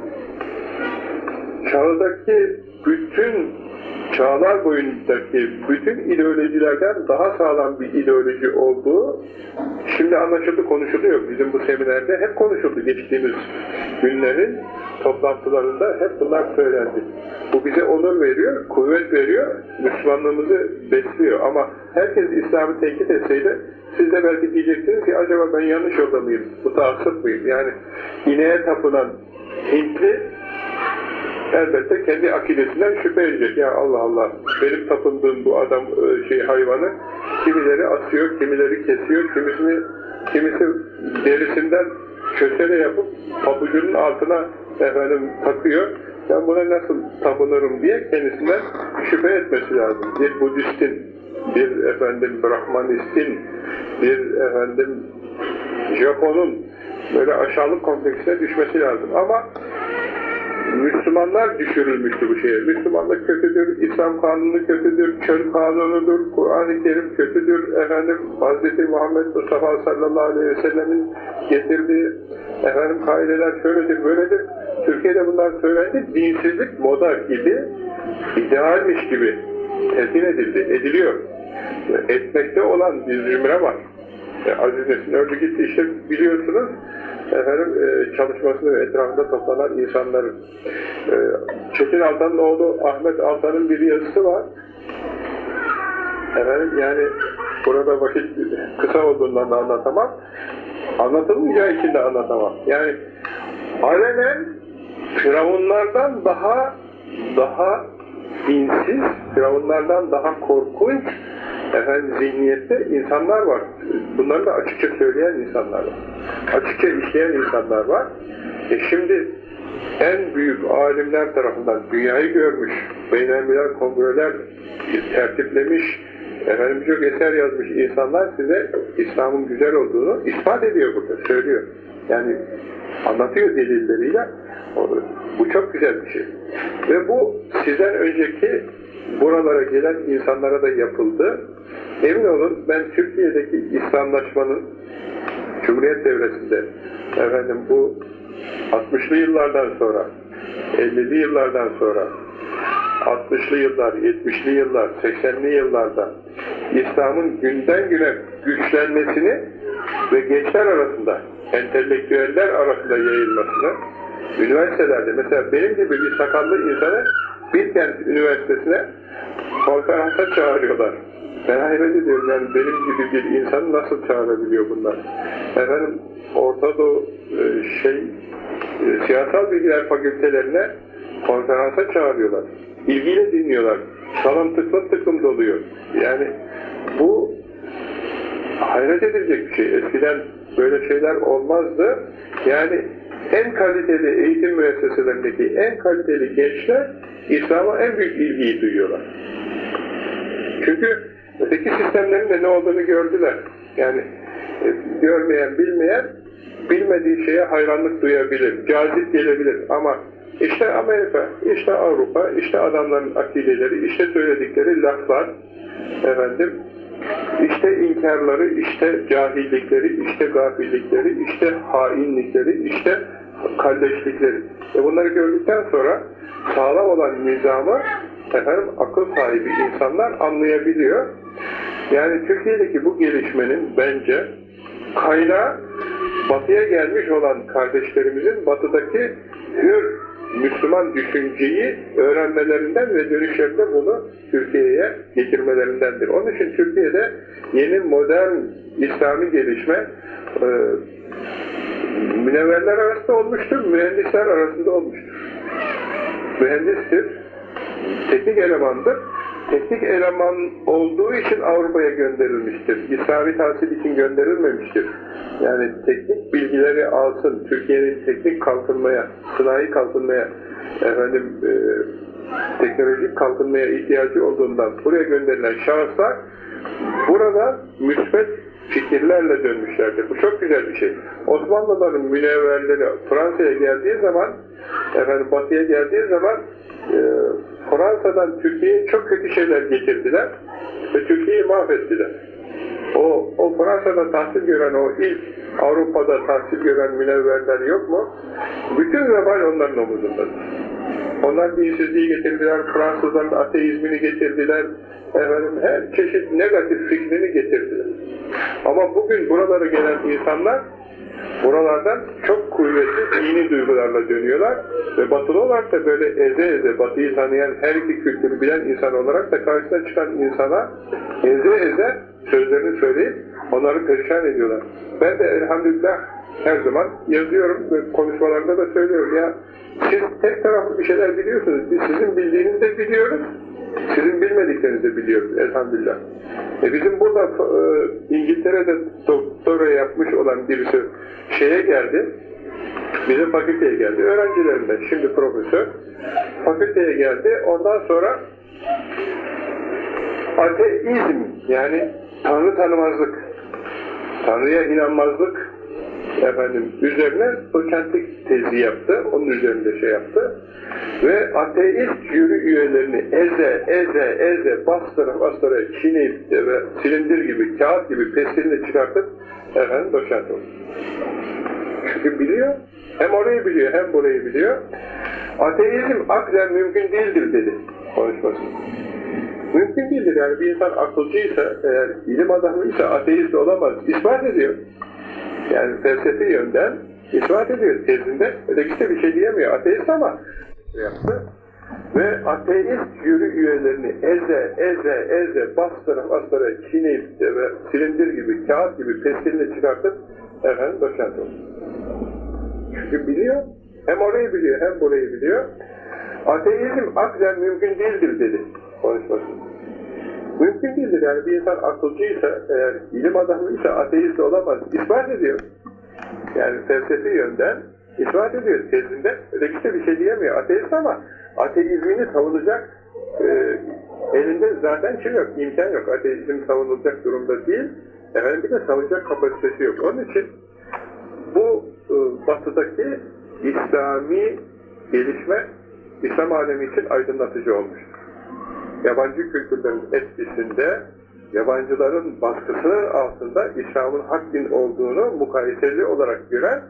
çağdaki bütün çağlar boyundaki bütün ideolojilerden daha sağlam bir ideoloji olduğu şimdi anlaşıldı, konuşuluyor. Bizim bu seminerde hep konuşuldu geçtiğimiz günlerin toplantılarında hep bunlar söylendi. Bu bize onur veriyor, kuvvet veriyor, Müslümanlığımızı besliyor. Ama herkes İslam'ı tenkit etseydi, siz de belki diyeceksiniz ki acaba ben yanlış yolda mıyım, mutaassıp mıyım? Yani ineğe tapınan Hintli elbette kendi akidesinden şüphe edecek. Ya Allah Allah, benim tapındığım bu adam e, şey hayvanı kimileri asıyor, kimileri kesiyor, kimisini kimisi derisinden kösele yapıp pabucunun altına efendim takıyor. Ben buna nasıl tapınırım diye kendisinden şüphe etmesi lazım. Bir Budistin, bir efendim Brahmanistin, bir efendim Japon'un böyle aşağılık kompleksine düşmesi lazım. Ama Müslümanlar düşürülmüştü bu şeye. Müslümanlık kötüdür, İslam kanunu kötüdür, çöl kanunudur, Kur'an-ı Kerim kötüdür, efendim Hz. Muhammed Mustafa sallallahu aleyhi ve sellemin getirdiği efendim kaideler şöyledir, böyledir. Türkiye'de bunlar söylendi, dinsizlik moda gibi, idealmiş gibi telkin edildi, ediliyor. Etmekte olan bir zümre var. E, Aziz Nesin öldü gitti işte biliyorsunuz efendim e, çalışmasını ve etrafında toplanan insanların e, Çetin Altan'ın oğlu Ahmet Altan'ın bir yazısı var. Efendim yani burada vakit kısa olduğundan da anlatamam. Anlatılmayacağı için de anlatamam. Yani alenen Firavunlardan daha daha dinsiz, Firavunlardan daha korkunç efendim zihniyette insanlar var. Bunları da açıkça söyleyen insanlar var. Açıkça işleyen insanlar var. E şimdi en büyük alimler tarafından dünyayı görmüş, beynelmiler kongreler tertiplemiş, efendim birçok eser yazmış insanlar size İslam'ın güzel olduğunu ispat ediyor burada, söylüyor. Yani anlatıyor delilleriyle. Bu çok güzel bir şey. Ve bu sizden önceki buralara gelen insanlara da yapıldı. Emin olun ben Türkiye'deki İslamlaşmanın Cumhuriyet devresinde efendim bu 60'lı yıllardan sonra 50'li yıllardan sonra 60'lı yıllar, 70'li yıllar, 80'li yıllarda İslam'ın günden güne güçlenmesini ve gençler arasında, entelektüeller arasında yayılmasını üniversitelerde, mesela benim gibi bir sakallı insanı Bilkent Üniversitesi'ne konferansa çağırıyorlar. Ben hayret ediyorum yani benim gibi bir insanı nasıl çağırabiliyor bunlar? Efendim Orta Doğu e, şey e, siyasal bilgiler fakültelerine konferansa çağırıyorlar. İlgiyle dinliyorlar. Salon tıklım tıklım doluyor. Yani bu hayret edilecek bir şey. Eskiden böyle şeyler olmazdı. Yani en kaliteli eğitim müesseselerindeki en kaliteli gençler İslam'a en büyük ilgiyi duyuyorlar. Çünkü öteki sistemlerin de ne olduğunu gördüler. Yani e, görmeyen, bilmeyen bilmediği şeye hayranlık duyabilir, cazip gelebilir ama işte Amerika, işte Avrupa, işte adamların akideleri, işte söyledikleri laflar, efendim, işte inkarları, işte cahillikleri, işte gafillikleri, işte hainlikleri, işte kardeşlikleri. E bunları gördükten sonra sağlam olan nizamı efendim, akıl sahibi insanlar anlayabiliyor. Yani Türkiye'deki bu gelişmenin bence kaynağı batıya gelmiş olan kardeşlerimizin batıdaki hür Müslüman düşünceyi öğrenmelerinden ve dönüşlerinde bunu Türkiye'ye getirmelerindendir. Onun için Türkiye'de yeni modern İslami gelişme e, münevverler arasında olmuştur, mühendisler arasında olmuştur. Mühendistir, teknik elemandır. Teknik eleman olduğu için Avrupa'ya gönderilmiştir. İslami tahsil için gönderilmemiştir. Yani teknik bilgileri alsın, Türkiye'nin teknik kalkınmaya, sınai kalkınmaya, efendim, e, teknolojik kalkınmaya ihtiyacı olduğundan buraya gönderilen şahıslar burada müsbet fikirlerle dönmüşlerdir. Bu çok güzel bir şey. Osmanlıların münevverleri Fransa'ya geldiği zaman, efendim Batı'ya geldiği zaman e, Fransa'dan Türkiye'ye çok kötü şeyler getirdiler ve Türkiye'yi mahvettiler. O, o Fransa'da tahsil gören o ilk Avrupa'da tahsil gören münevverler yok mu? Bütün vebal onların omuzundadır. Onlar dinsizliği getirdiler, Fransızların ateizmini getirdiler, efendim, her çeşit negatif fikrini getirdiler. Ama bugün buralara gelen insanlar Buralardan çok kuvvetli dini duygularla dönüyorlar ve batılı olarak da böyle eze eze batıyı tanıyan her iki kültürü bilen insan olarak da karşısına çıkan insana eze eze sözlerini söyleyip onları perişan ediyorlar. Ben de elhamdülillah her zaman yazıyorum ve konuşmalarında da söylüyorum ya siz tek taraflı bir şeyler biliyorsunuz. Biz sizin bildiğinizi de biliyoruz. Sizin bilmediklerinizi biliyoruz elhamdülillah. E bizim burada e, İngiltere'de doktora yapmış olan birisi şeye geldi. Bizim fakülteye geldi. Öğrencilerinden şimdi profesör. Fakülteye geldi. Ondan sonra ateizm yani Tanrı tanımazlık, Tanrı'ya inanmazlık efendim üzerine doçentlik tezi yaptı. Onun üzerinde şey yaptı. Ve ateist jüri üyelerini eze, eze, eze, bastıra, bastıra, çiğneyip ve silindir gibi, kağıt gibi pestilini çıkartıp efendim doçent oldu. Çünkü biliyor, hem orayı biliyor, hem burayı biliyor. Ateizm aklen mümkün değildir dedi konuşmasında. Mümkün değildir yani bir insan akılcıysa, eğer ilim adamıysa ateist olamaz. İspat ediyor. Yani felsefi yönden ispat ediyor tezinde. Ötekisi de bir şey diyemiyor. Ateist ama yaptı. Ve ateist jüri üyelerini eze, eze, eze, bastıra, bastıra, çiğneyip ve silindir gibi, kağıt gibi pestilini çıkartıp efendim doçent oldu. Çünkü biliyor, hem orayı biliyor, hem burayı biliyor. Ateizm aklen mümkün değildir dedi konuşmasında. Mümkün değildir yani bir insan akılcıysa, eğer ilim adamıysa ateist olamaz. İspat ediyor. Yani felsefi yönden ispat ediyor tezinde. Ötekisi de bir şey diyemiyor. Ateist ama ateizmini savunacak e, elinde zaten şey yok, imkan yok. Ateizm savunulacak durumda değil. Efendim bir de savunacak kapasitesi yok. Onun için bu e, batıdaki İslami gelişme İslam alemi için aydınlatıcı olmuştur yabancı kültürlerin etkisinde, yabancıların baskısı altında İslam'ın hak din olduğunu mukayeseli olarak gören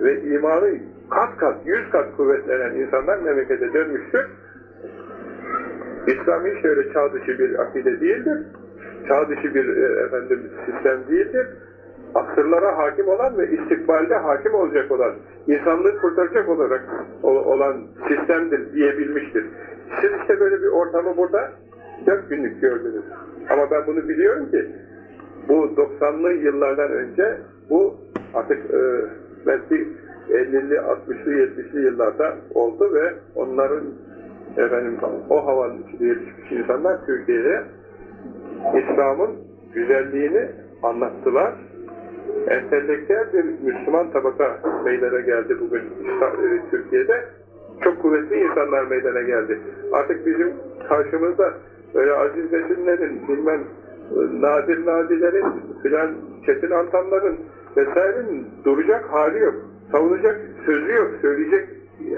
ve imanı kat kat, yüz kat kuvvetlenen insanlar memlekete dönmüştür. İslami şöyle çağ dışı bir akide değildir, çağ dışı bir e, efendim sistem değildir. Asırlara hakim olan ve istikbalde hakim olacak olan, insanlığı kurtaracak olarak olan sistemdir diyebilmiştir. Siz işte böyle bir ortamı burada dört günlük gördünüz. Ama ben bunu biliyorum ki bu 90'lı yıllardan önce bu artık e, belki 50'li, 60'lı, 70'li yıllarda oldu ve onların efendim o havanın içinde yetişmiş insanlar Türkiye'de İslam'ın güzelliğini anlattılar. Entelektüel bir Müslüman tabaka meydana geldi bugün e, Türkiye'de. Çok kuvvetli insanlar meydana geldi. Artık bizim karşımızda böyle aziz nesillerin, bilmem nadir nadilerin, filan çetin antamların vesairenin duracak hali yok. Savunacak sözü yok, söyleyecek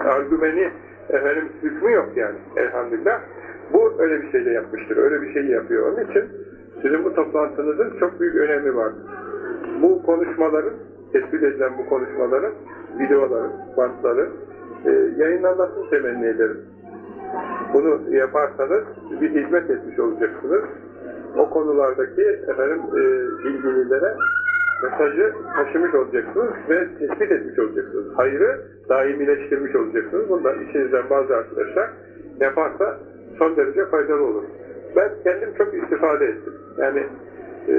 argümeni, efendim hükmü yok yani elhamdülillah. Bu öyle bir şey de yapmıştır, öyle bir şey yapıyor. Onun için sizin bu toplantınızın çok büyük önemi var. Bu konuşmaların, tespit edilen bu konuşmaların, videoların, bantların e, yayınlanmasını temenni ederim. Bunu yaparsanız bir hizmet etmiş olacaksınız. O konulardaki efendim e, ilgililere mesajı taşımış olacaksınız ve tespit etmiş olacaksınız. Hayrı daimileştirmiş olacaksınız. Bundan içinizden bazı arkadaşlar yaparsa son derece faydalı olur. Ben kendim çok istifade ettim. Yani e,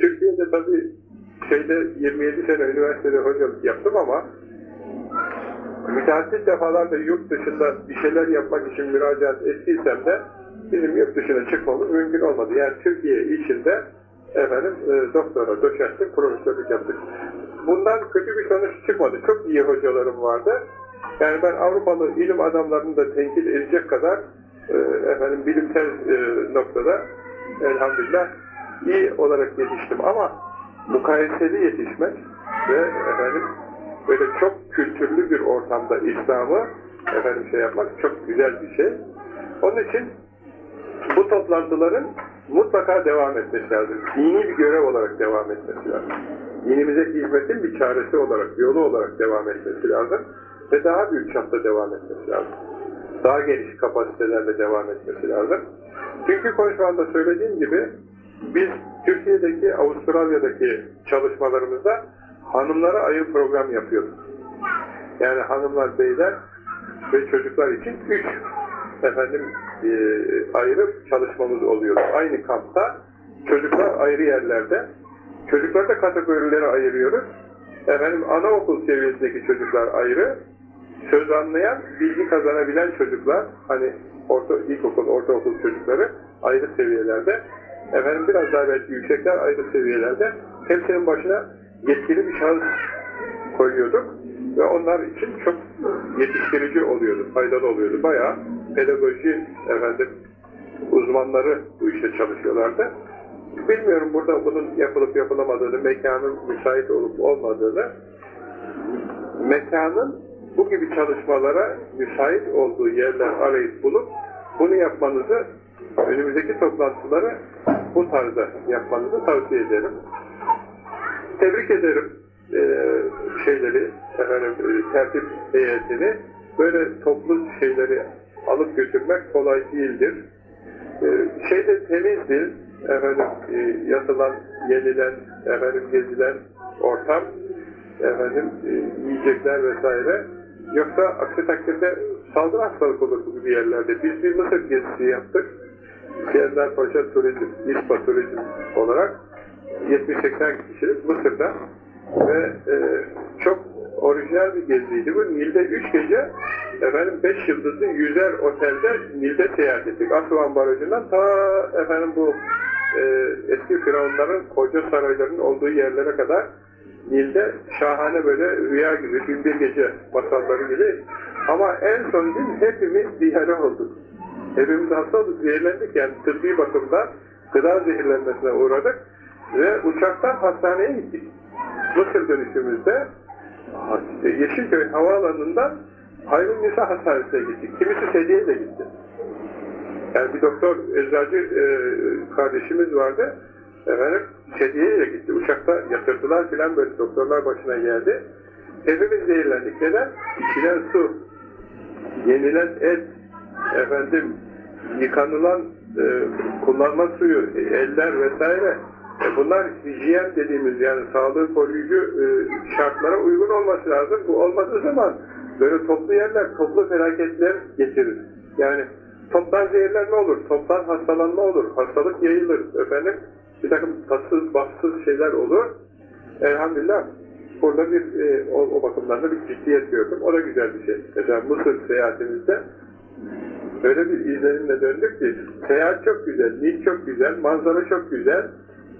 Türkiye'de tabii şeyde 27 sene üniversitede hocalık yaptım ama müteaddit defalarca yurt dışında bir şeyler yapmak için müracaat ettiysem de bizim yurt dışına çıkmamız mümkün olmadı. Yani Türkiye içinde efendim e, doktora, doçentlik, profesörlük yaptık. Bundan kötü bir sonuç çıkmadı. Çok iyi hocalarım vardı. Yani ben Avrupalı ilim adamlarını da tenkit edecek kadar e, efendim bilimsel e, noktada elhamdülillah iyi olarak yetiştim ama mukayeseli yetişmek ve efendim böyle çok kültürlü bir ortamda İslam'ı efendim şey yapmak çok güzel bir şey. Onun için bu toplantıların mutlaka devam etmesi lazım. Dini bir görev olarak devam etmesi lazım. Dinimize hizmetin bir çaresi olarak, yolu olarak devam etmesi lazım. Ve daha büyük çapta devam etmesi lazım. Daha geniş kapasitelerle devam etmesi lazım. Çünkü konuşmamda söylediğim gibi biz Türkiye'deki, Avustralya'daki çalışmalarımızda hanımlara ayrı program yapıyorduk. Yani hanımlar, beyler ve çocuklar için üç efendim e, ayrı çalışmamız oluyor. Aynı kampta çocuklar ayrı yerlerde. Çocuklar da kategorilere ayırıyoruz. Efendim anaokul seviyesindeki çocuklar ayrı. Söz anlayan, bilgi kazanabilen çocuklar, hani orta, ilkokul, ortaokul çocukları ayrı seviyelerde. Efendim biraz daha belki yüksekler ayrı seviyelerde. Hepsinin başına yetkili bir şahıs koyuyorduk ve onlar için çok yetiştirici oluyordu, faydalı oluyordu. Bayağı pedagoji efendim uzmanları bu işte çalışıyorlardı. Bilmiyorum burada bunun yapılıp yapılamadığını, mekanın müsait olup olmadığını, mekanın bu gibi çalışmalara müsait olduğu yerler arayıp bulup bunu yapmanızı, önümüzdeki toplantıları bu tarzda yapmanızı tavsiye ederim. Tebrik ederim eee, şeyleri, efendim, e, tertip heyetini. Böyle toplu şeyleri alıp götürmek kolay değildir. Eee, şey de temizdir, efendim, e, yatılan, yenilen, efendim, gezilen ortam, efendim, e, yiyecekler vesaire. Yoksa aksi takdirde salgın hastalık olur bu yerlerde. Biz bir Mısır gezisi yaptık. Paşa Turizm, İSPA Turizm olarak 70-80 kişilik Mısır'da ve e, çok orijinal bir geziydi bu. Nil'de 3 gece efendim 5 yıldızlı yüzer otelde Nil'de seyahat ettik. Aswan Barajı'ndan ta efendim bu e, eski firavunların koca sarayların olduğu yerlere kadar Nil'de şahane böyle rüya gibi, bin bir gece masalları gibi. Ama en son gün hepimiz zihare olduk. Hepimiz hasta olduk, zehirlendik yani tıbbi bakımdan gıda zehirlenmesine uğradık ve uçaktan hastaneye gittik. Mısır dönüşümüzde Yeşilköy Havaalanı'ndan Hayrun Nisa Hastanesi'ne gittik. Kimisi sedyeyle gitti. Yani bir doktor, eczacı e, kardeşimiz vardı. Efendim, sedyeyle gitti. Uçakta yatırdılar filan böyle doktorlar başına geldi. Hepimiz zehirlendik. Neden? İçilen su, yenilen et, efendim, yıkanılan e, kullanma suyu, e, eller vesaire e, bunlar hijyen dediğimiz yani sağlığı koruyucu e, şartlara uygun olması lazım. Bu olmadığı zaman böyle toplu yerler toplu felaketler getirir. Yani toptan zehirlenme olur, toptan hastalanma olur, hastalık yayılır efendim. Bir takım tatsız, bahtsız şeyler olur. Elhamdülillah burada bir e, o, o bakımdan da bir ciddiyet gördüm. O da güzel bir şey. Mesela Mısır seyahatimizde öyle bir izlenimle döndük ki seyahat çok güzel, Nil çok güzel, manzara çok güzel,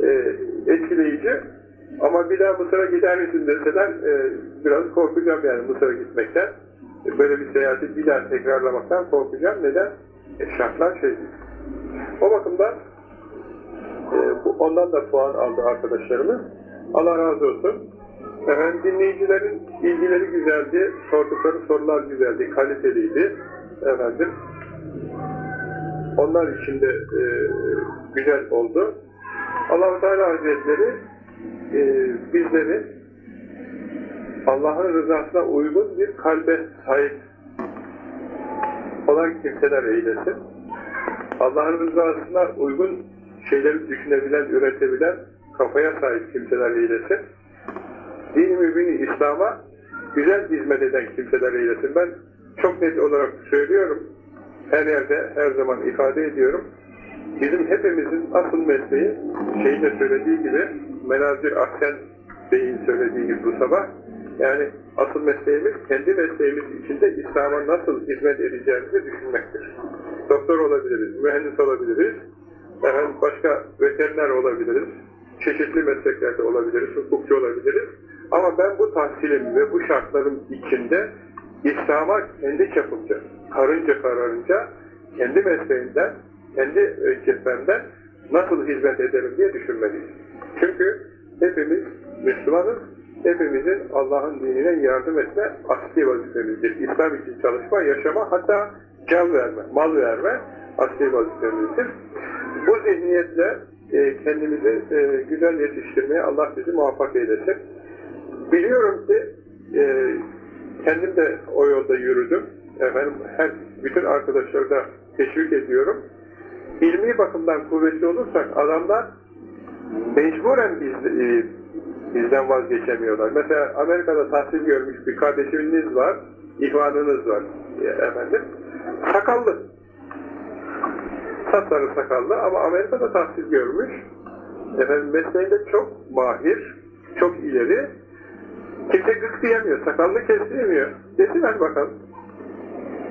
e, etkileyici. Ama bir daha Mısır'a gider misin deseler e, biraz korkacağım yani Mısır'a gitmekten. E, böyle bir seyahati bir daha tekrarlamaktan korkacağım. Neden? E, şartlar şey. O bakımdan e, bu, ondan da puan aldı arkadaşlarımız. Allah razı olsun. Efendim dinleyicilerin ilgileri güzeldi, sordukları sorular güzeldi, kaliteliydi. Efendim, onlar için de e, güzel oldu. Allah Teala Hazretleri e, bizleri Allah'ın rızasına uygun bir kalbe sahip olan kimseler eylesin. Allah'ın rızasına uygun şeyleri düşünebilen, üretebilen kafaya sahip kimseler eylesin. Din-i mübini İslam'a güzel hizmet eden kimseler eylesin. Ben çok net olarak söylüyorum. Her yerde, her zaman ifade ediyorum. Bizim hepimizin asıl mesleği, şeyin söylediği gibi, Menazir Ahsen Bey'in söylediği gibi bu sabah, yani asıl mesleğimiz, kendi mesleğimiz içinde İslam'a nasıl hizmet edeceğimizi düşünmektir. Doktor olabiliriz, mühendis olabiliriz, efendim başka veteriner olabiliriz, çeşitli mesleklerde olabiliriz, hukukçu olabiliriz. Ama ben bu tahsilim ve bu şartların içinde İslam'a kendi çapınca, karınca kararınca, kendi mesleğinden, kendi cephemden nasıl hizmet ederim diye düşünmeliyiz. Çünkü hepimiz Müslümanız, hepimizin Allah'ın dinine yardım etme asli vazifemizdir. İslam için çalışma, yaşama, hatta can verme, mal verme asli vazifemizdir. Bu zihniyetle e, kendimizi e, güzel yetiştirmeye Allah bizi muvaffak eylesin. Biliyorum ki e, kendim de o yolda yürüdüm. Efendim, her, bütün arkadaşları da teşvik ediyorum. İlmi bakımdan kuvvetli olursak adamlar mecburen biz, e, bizden vazgeçemiyorlar. Mesela Amerika'da tahsil görmüş bir kardeşiniz var, ihvanınız var e, efendim. Sakallı. Sapsarı sakallı ama Amerika'da tahsil görmüş. Efendim mesleğinde çok mahir, çok ileri. Kimse gık diyemiyor, sakalını kestiremiyor. Desin hadi bakalım.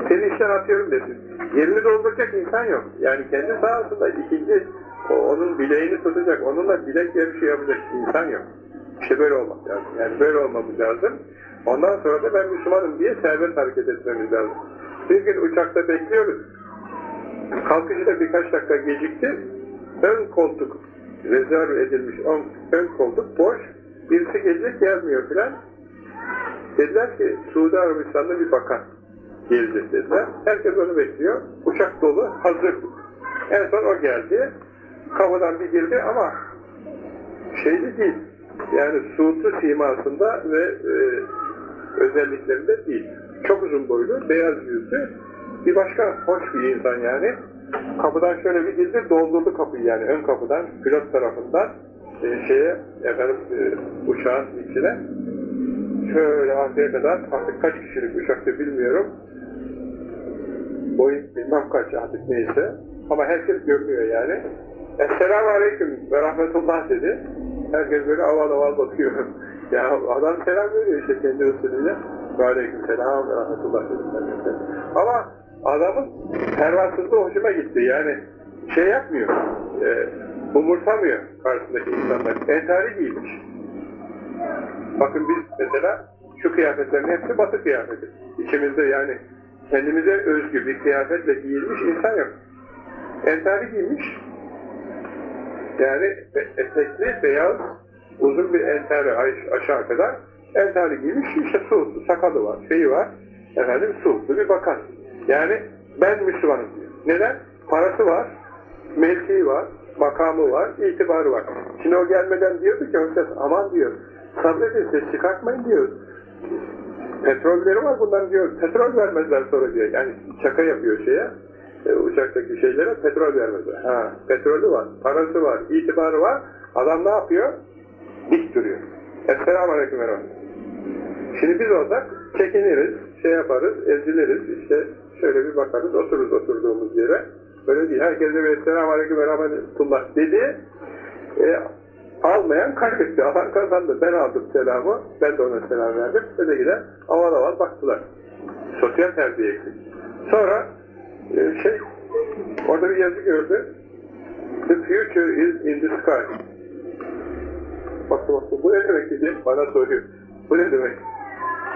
Seni işten atıyorum desin. Yerini dolduracak insan yok. Yani kendi sahasında ikinci, o, onun bileğini tutacak, onunla bilek yarışı yapacak insan yok. İşte böyle olmak lazım. Yani böyle olmamız lazım. Ondan sonra da ben Müslümanım diye serbest hareket etmemiz lazım. Bir gün uçakta bekliyoruz. Kalkışı da birkaç dakika gecikti. Ön koltuk rezerv edilmiş ön, ön koltuk boş. Birisi gelecek gelmiyor filan. Dediler ki Suudi Arabistan'da bir bakan gelecek dediler. Herkes onu bekliyor. Uçak dolu, hazır. En son o geldi. Kapıdan bir girdi ama şeyli değil. Yani Suudlu simasında ve e, özelliklerinde değil. Çok uzun boylu, beyaz yüzlü, bir başka hoş bir insan yani. Kapıdan şöyle bir girdi, doldurdu kapıyı yani ön kapıdan, pilot tarafından e, şeye, efendim, e, uçağın içine. Şöyle arkaya kadar, artık kaç kişilik uçakta bilmiyorum. Boyun bilmem kaç artık neyse. Ama herkes görmüyor yani. Esselamu Aleyküm ve Rahmetullah dedi. Herkes böyle aval aval bakıyor. ya adam selam veriyor işte kendi usulüyle. Ve Aleyküm selam ve Rahmetullah dedi. Ama adamın pervasızlığı hoşuma gitti. Yani şey yapmıyor, e, umursamıyor karşısındaki insanlar. Entari giymiş. Bakın biz mesela şu kıyafetlerin hepsi batı kıyafeti. İçimizde yani kendimize özgü bir kıyafetle giyilmiş insan yok. Entari giymiş. Yani etekli, beyaz, uzun bir entari aşağı kadar entari giymiş. İşte suutlu, sakalı var, şeyi var. Efendim suutlu bir bakan. Yani ben Müslümanım diyor. Neden? Parası var, mevkii var, makamı var, itibarı var. Şimdi o gelmeden diyordu ki aman diyor, sabredin ses çıkartmayın diyor. Petrolleri var bunlar diyor, petrol vermezler sonra diyor. Yani şaka yapıyor şeye, e, uçaktaki şeylere petrol vermezler. Ha, petrolü var, parası var, itibarı var. Adam ne yapıyor? Dik duruyor. Esselamu Aleyküm Şimdi biz olsak çekiniriz, şey yaparız, eziliriz, işte şöyle bir bakarız, otururuz oturduğumuz yere. Böyle değil. Herkese bir Esselamu Aleyküm Rahmetullah dedi. E, almayan kaybetti. Alan kazandı. Ben aldım selamı. Ben de ona selam verdim. Ötekiler aval aval baktılar. Sosyal terbiye eksik. Sonra e, şey orada bir yazı gördü. The future is in the sky. Baktı baktı. Bu ne demek dedi. Bana soruyor. Bu ne demek?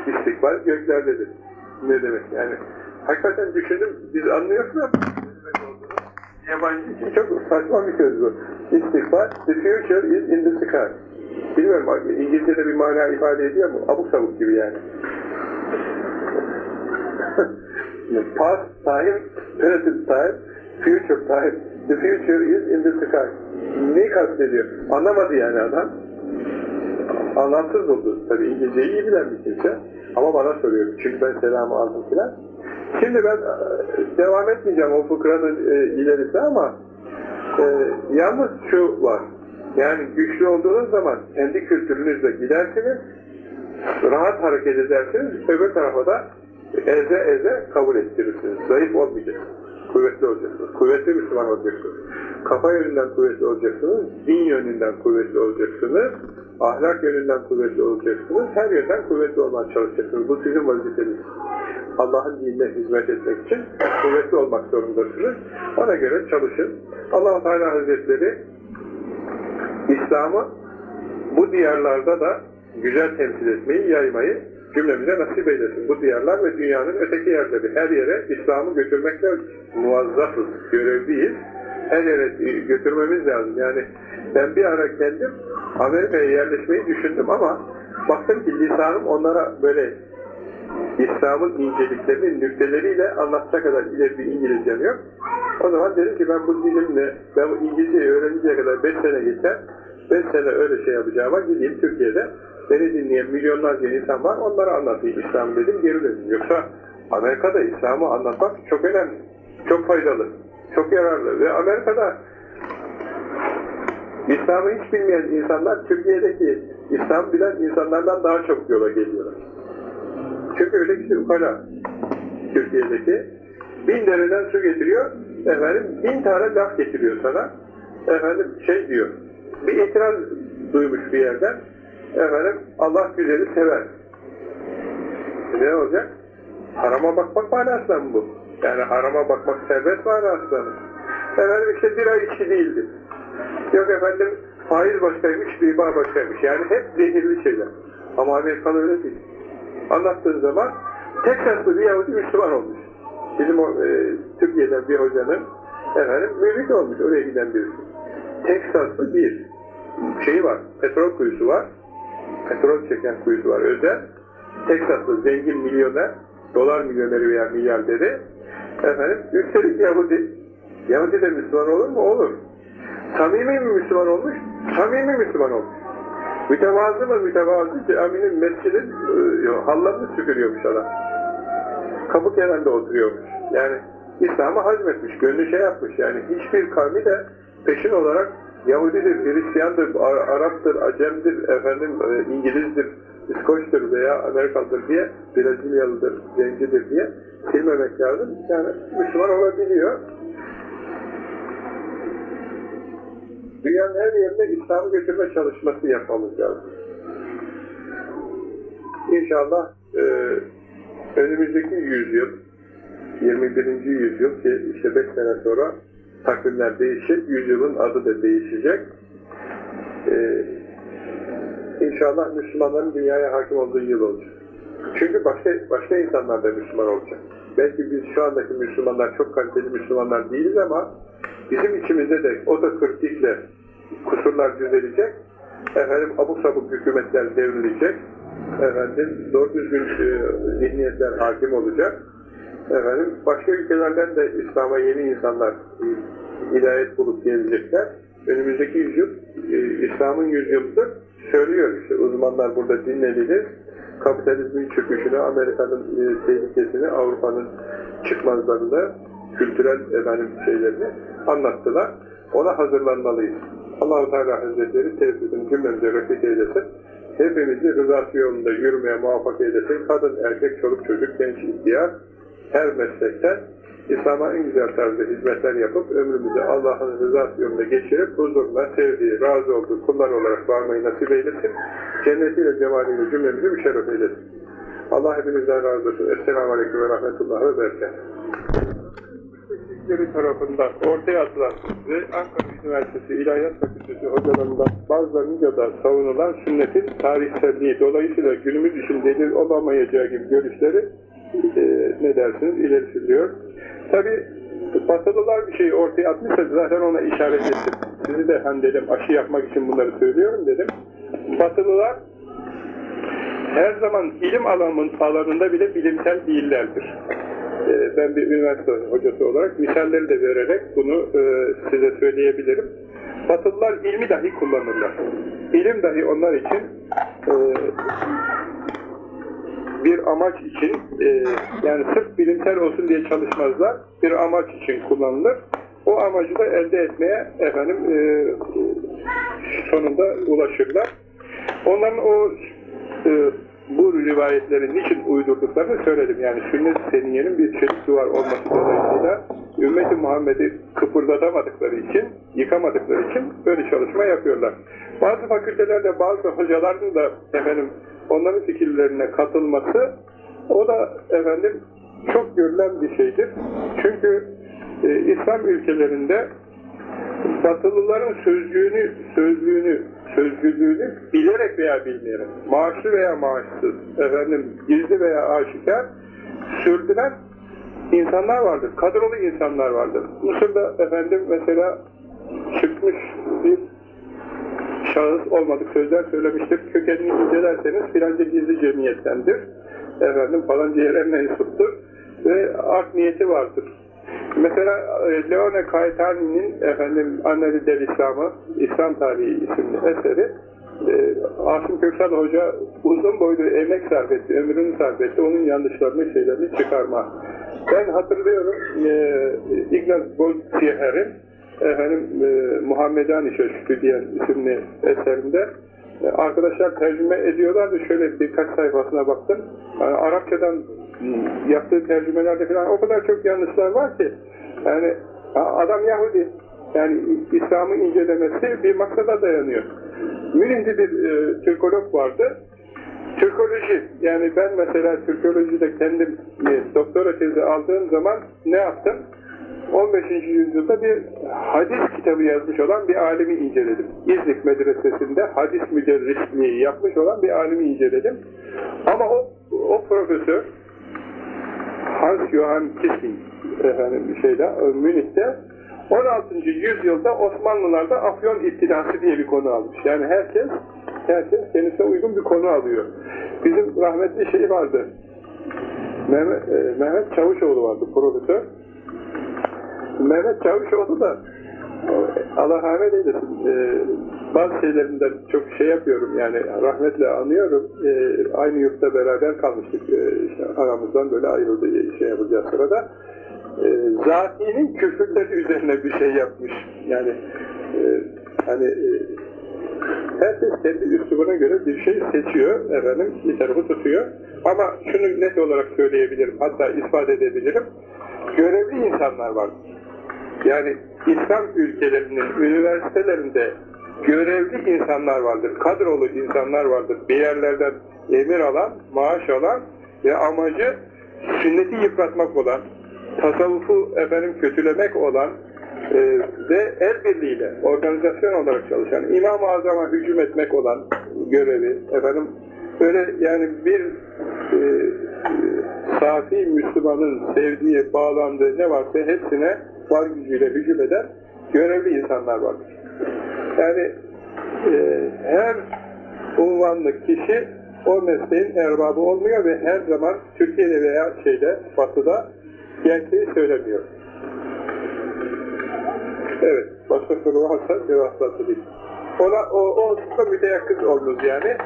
İstikbal göklerdedir. Ne demek yani? Hakikaten düşündüm. Biz anlıyoruz da yabancı çok saçma bir söz bu. İstikbal, the future is in the sky. Bilmiyorum, İngilizce'de bir mana ifade ediyor mu? Abuk sabuk gibi yani. Past time, present time, future time. The future is in the sky. Neyi kastediyor? Anlamadı yani adam. Anlamsız buldu. Tabii İngilizceyi iyi bilen bir kimse. Ama bana soruyor. Çünkü ben selamı aldım filan. Şimdi ben e, devam etmeyeceğim o fıkranın e, ilerisi ama e, yalnız şu var. Yani güçlü olduğunuz zaman kendi kültürünüzle gidersiniz, rahat hareket edersiniz, öbür tarafa da eze eze kabul ettirirsiniz. Zayıf olmayacaksınız. Kuvvetli olacaksınız. Kuvvetli Müslüman olacaksınız. Kafa yönünden kuvvetli olacaksınız. Din yönünden kuvvetli olacaksınız. Ahlak yönünden kuvvetli olacaksınız. Her yönden kuvvetli olmaya çalışacaksınız. Bu sizin vazifeniz. Allah'ın dinine hizmet etmek için kuvvetli olmak zorundasınız. Ona göre çalışın. allah Teala Hazretleri İslam'ı bu diyarlarda da güzel temsil etmeyi, yaymayı cümlemize nasip eylesin. Bu diyarlar ve dünyanın öteki yerleri her yere İslam'ı götürmekle muvazzafız, görevliyiz. Her yere götürmemiz lazım. Yani ben bir ara kendim Amerika'ya yerleşmeyi düşündüm ama baktım ki lisanım onlara böyle İslam'ın inceliklerini nükteleriyle anlatacak kadar ileri bir İngilizcem yok. O zaman dedim ki ben bu dilimle, ben bu İngilizceyi öğreninceye kadar 5 sene geçer, 5 sene öyle şey yapacağıma gideyim Türkiye'de beni dinleyen milyonlarca insan var, onlara anlatayım İslam'ı dedim, geri dedim. Yoksa Amerika'da İslam'ı anlatmak çok önemli, çok faydalı, çok yararlı ve Amerika'da İslam'ı hiç bilmeyen insanlar Türkiye'deki İslam bilen insanlardan daha çok yola geliyorlar. Çünkü öyle kişi ukala Türkiye'deki. Bin dereden su getiriyor, efendim bin tane laf getiriyor sana. Efendim şey diyor, bir itiraz duymuş bir yerden, efendim Allah güzeli sever. Ne olacak? Harama bakmak manasında mı bu? Yani harama bakmak serbest manasında mı? Efendim işte bir ay içki değildi. Yok efendim faiz başkaymış, riba başkaymış. Yani hep zehirli şeyler. Ama Amerikalı öyle değil. Anlattığın zaman Teksaslı bir Yahudi Müslüman olmuş. Bizim e, Türkiye'den bir hocanın efendim mürit olmuş oraya giden birisi. Teksaslı bir şeyi var, petrol kuyusu var. Petrol çeken kuyusu var özel. Teksaslı zengin milyoner, dolar milyoneri veya milyarderi efendim üstelik Yahudi. Yahudi de Müslüman olur mu? Olur. Samimi mi Müslüman olmuş? Samimi Müslüman olmuş. Mütevazı mı mütevazı? Caminin, mescidin e, hallarını süpürüyormuş adam. Kapı kenarında oturuyormuş. Yani İslam'ı hazmetmiş, gönlü şey yapmış. Yani hiçbir kavmi de peşin olarak Yahudidir, Hristiyandır, Ar- Arap'tır, Acem'dir, efendim e, İngiliz'dir, İskoç'tur veya Amerikalıdır diye, Brezilyalıdır, Zencidir diye silmemek lazım. Yani Müslüman olabiliyor. Dünyanın her yerine İslam'ı götürme çalışması yapmamız lazım. İnşallah e, önümüzdeki yüzyıl, 21. yüzyıl ki işte 5 sene sonra takvimler değişecek, yüzyılın adı da değişecek. E, İnşallah Müslümanların dünyaya hakim olduğu yıl olacak. Çünkü başka başka insanlar da Müslüman olacak. Belki biz şu andaki Müslümanlar çok kaliteli Müslümanlar değiliz ama bizim içimizde de o da kırklikle kusurlar düzelecek. Efendim abuk sabuk hükümetler devrilecek. Efendim doğru düzgün e, zihniyetler hakim olacak. Efendim başka ülkelerden de İslam'a yeni insanlar hidayet bulup gelecekler. Önümüzdeki yüzyıl e, İslam'ın yüzyılıdır. Söylüyor işte uzmanlar burada dinlediler. Kapitalizmin çöküşünü, Amerika'nın e, tehlikesini, Avrupa'nın çıkmazlarını, kültürel efendim şeylerini anlattılar. Ona hazırlanmalıyız. Allah-u Teala Hazretleri tevhidin cümlemize refik eylesin. Hepimizi rızası yolunda yürümeye muvaffak eylesin. Kadın, erkek, çoluk, çocuk, genç, ihtiyar, her meslekten İslam'a en güzel tarzda hizmetler yapıp ömrümüzü Allah'ın rızası yolunda geçirip huzuruna sevdiği, razı olduğu kullar olarak varmayı nasip eylesin. Cennetiyle, cemaliyle cümlemizi müşerref eylesin. Allah hepinizden razı olsun. Esselamu Aleyküm ve Rahmetullah ve Berekatuhu. Müsteşrikleri tarafından ortaya atılan ve Ankara Üniversitesi İlahiyat Fakültesi hocalarından bazılarınca da savunulan sünnetin tarihselliği dolayısıyla günümüz için delil olamayacağı gibi görüşleri e, ne dersiniz ileri sürüyor. Tabi Batılılar bir şeyi ortaya atmışsa zaten ona işaret ettim. Sizi de hani dedim aşı yapmak için bunları söylüyorum dedim. Batılılar her zaman ilim alanının alanında bile bilimsel değillerdir. Ee, ben bir üniversite hocası olarak misalleri de vererek bunu e, size söyleyebilirim. Batılılar ilmi dahi kullanırlar. İlim dahi onlar için e, bir amaç için e, yani sırf bilimsel olsun diye çalışmazlar. Bir amaç için kullanılır. O amacı da elde etmeye efendim sonunda ulaşırlar. Onların o bu rivayetleri niçin uydurduklarını söyledim. Yani sünnet seniyenin bir çelik duvar olması dolayısıyla ümmeti Muhammed'i kıpırdatamadıkları için, yıkamadıkları için böyle çalışma yapıyorlar. Bazı fakültelerde bazı hocaların da efendim onların fikirlerine katılması o da efendim çok görülen bir şeydir. Çünkü e, İslam ülkelerinde Batılıların sözcüğünü, sözlüğünü, sözcülüğünü bilerek veya bilmeyerek, maaşlı veya maaşsız, efendim gizli veya aşikar sürdüren insanlar vardır. Kadrolu insanlar vardır. Mısır'da efendim mesela çıkmış bir şahıs olmadık sözler söylemiştir. Kökenini incelerseniz filanca gizli cemiyettendir. Efendim falanca yere mensuptur. Ve art niyeti vardır. Mesela e, Leone Caetani'nin efendim del İslam'ı, İslam Tarihi isimli eseri e, Asım Köksal Hoca uzun boylu emek sarf etti, ömrünü sarf etti, onun yanlışlarını, şeylerini çıkarma. Ben hatırlıyorum e, Ignaz Goldsieher'in efendim e, Muhammedani Köşkü diye isimli eserinde e, arkadaşlar tercüme ediyorlardı. Şöyle birkaç sayfasına baktım. Yani Arapçadan yaptığı tercümelerde falan o kadar çok yanlışlar var ki yani adam Yahudi yani İslam'ı incelemesi bir maksada dayanıyor. Münih'te bir e, Türkolog vardı. Türkoloji, yani ben mesela Türkolojide kendim e, doktora tezi aldığım zaman ne yaptım? 15. yüzyılda bir hadis kitabı yazmış olan bir alimi inceledim. İznik Medresesi'nde hadis müderrisliği yapmış olan bir alimi inceledim. Ama o, o profesör Hans Johann Kissing efendim şeyde e, Münih'te 16. yüzyılda Osmanlılarda Afyon İttilası diye bir konu almış. Yani herkes herkes kendisine uygun bir konu alıyor. Bizim rahmetli şey vardı. Mehmet, e, Mehmet Çavuşoğlu vardı profesör. Mehmet Çavuşoğlu da Allah rahmet eylesin. E, bazı şeylerinden çok şey yapıyorum yani rahmetle anıyorum. E, aynı yurtta beraber kalmıştık. E, işte aramızdan böyle ayrıldı şey yapacağız sırada. E, zatinin küfürleri üzerine bir şey yapmış. Yani e, hani e, herkes kendi üslubuna göre bir şey seçiyor, efendim bir tarafı tutuyor. Ama şunu net olarak söyleyebilirim, hatta ifade edebilirim. Görevli insanlar var. Yani İslam ülkelerinin üniversitelerinde görevli insanlar vardır, kadrolu insanlar vardır. Bir yerlerden emir alan, maaş alan ve amacı sünneti yıpratmak olan, tasavvufu efendim kötülemek olan e, ve el birliğiyle organizasyon olarak çalışan, İmam-ı Azam'a hücum etmek olan görevi, efendim böyle yani bir e, e, safi Müslümanın sevdiği, bağlandığı ne varsa hepsine var gücüyle hücum eden görevli insanlar vardır. Yani e, her unvanlı kişi o mesleğin erbabı olmuyor ve her zaman Türkiye'de veya şeyde, batıda gerçeği söylemiyor. Evet, başka soru varsa cevaplatayım. Ona, o, o hususta müteyakkız olunuz yani.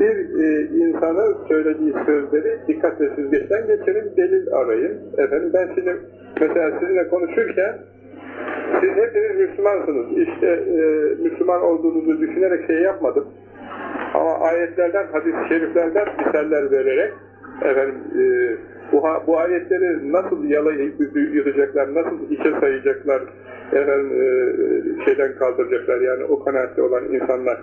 Bir e, insanın söylediği sözleri dikkat ve süzgeçten geçirin, delil arayın. Efendim ben şimdi mesela sizinle konuşurken siz hepiniz Müslümansınız. İşte e, Müslüman olduğunuzu düşünerek şey yapmadım. Ama ayetlerden, hadis-i şeriflerden misaller vererek efendim e, bu, bu ayetleri nasıl yalayıp yutacaklar, nasıl içe sayacaklar, efendim e, şeyden kaldıracaklar yani o kanaatte olan insanlar.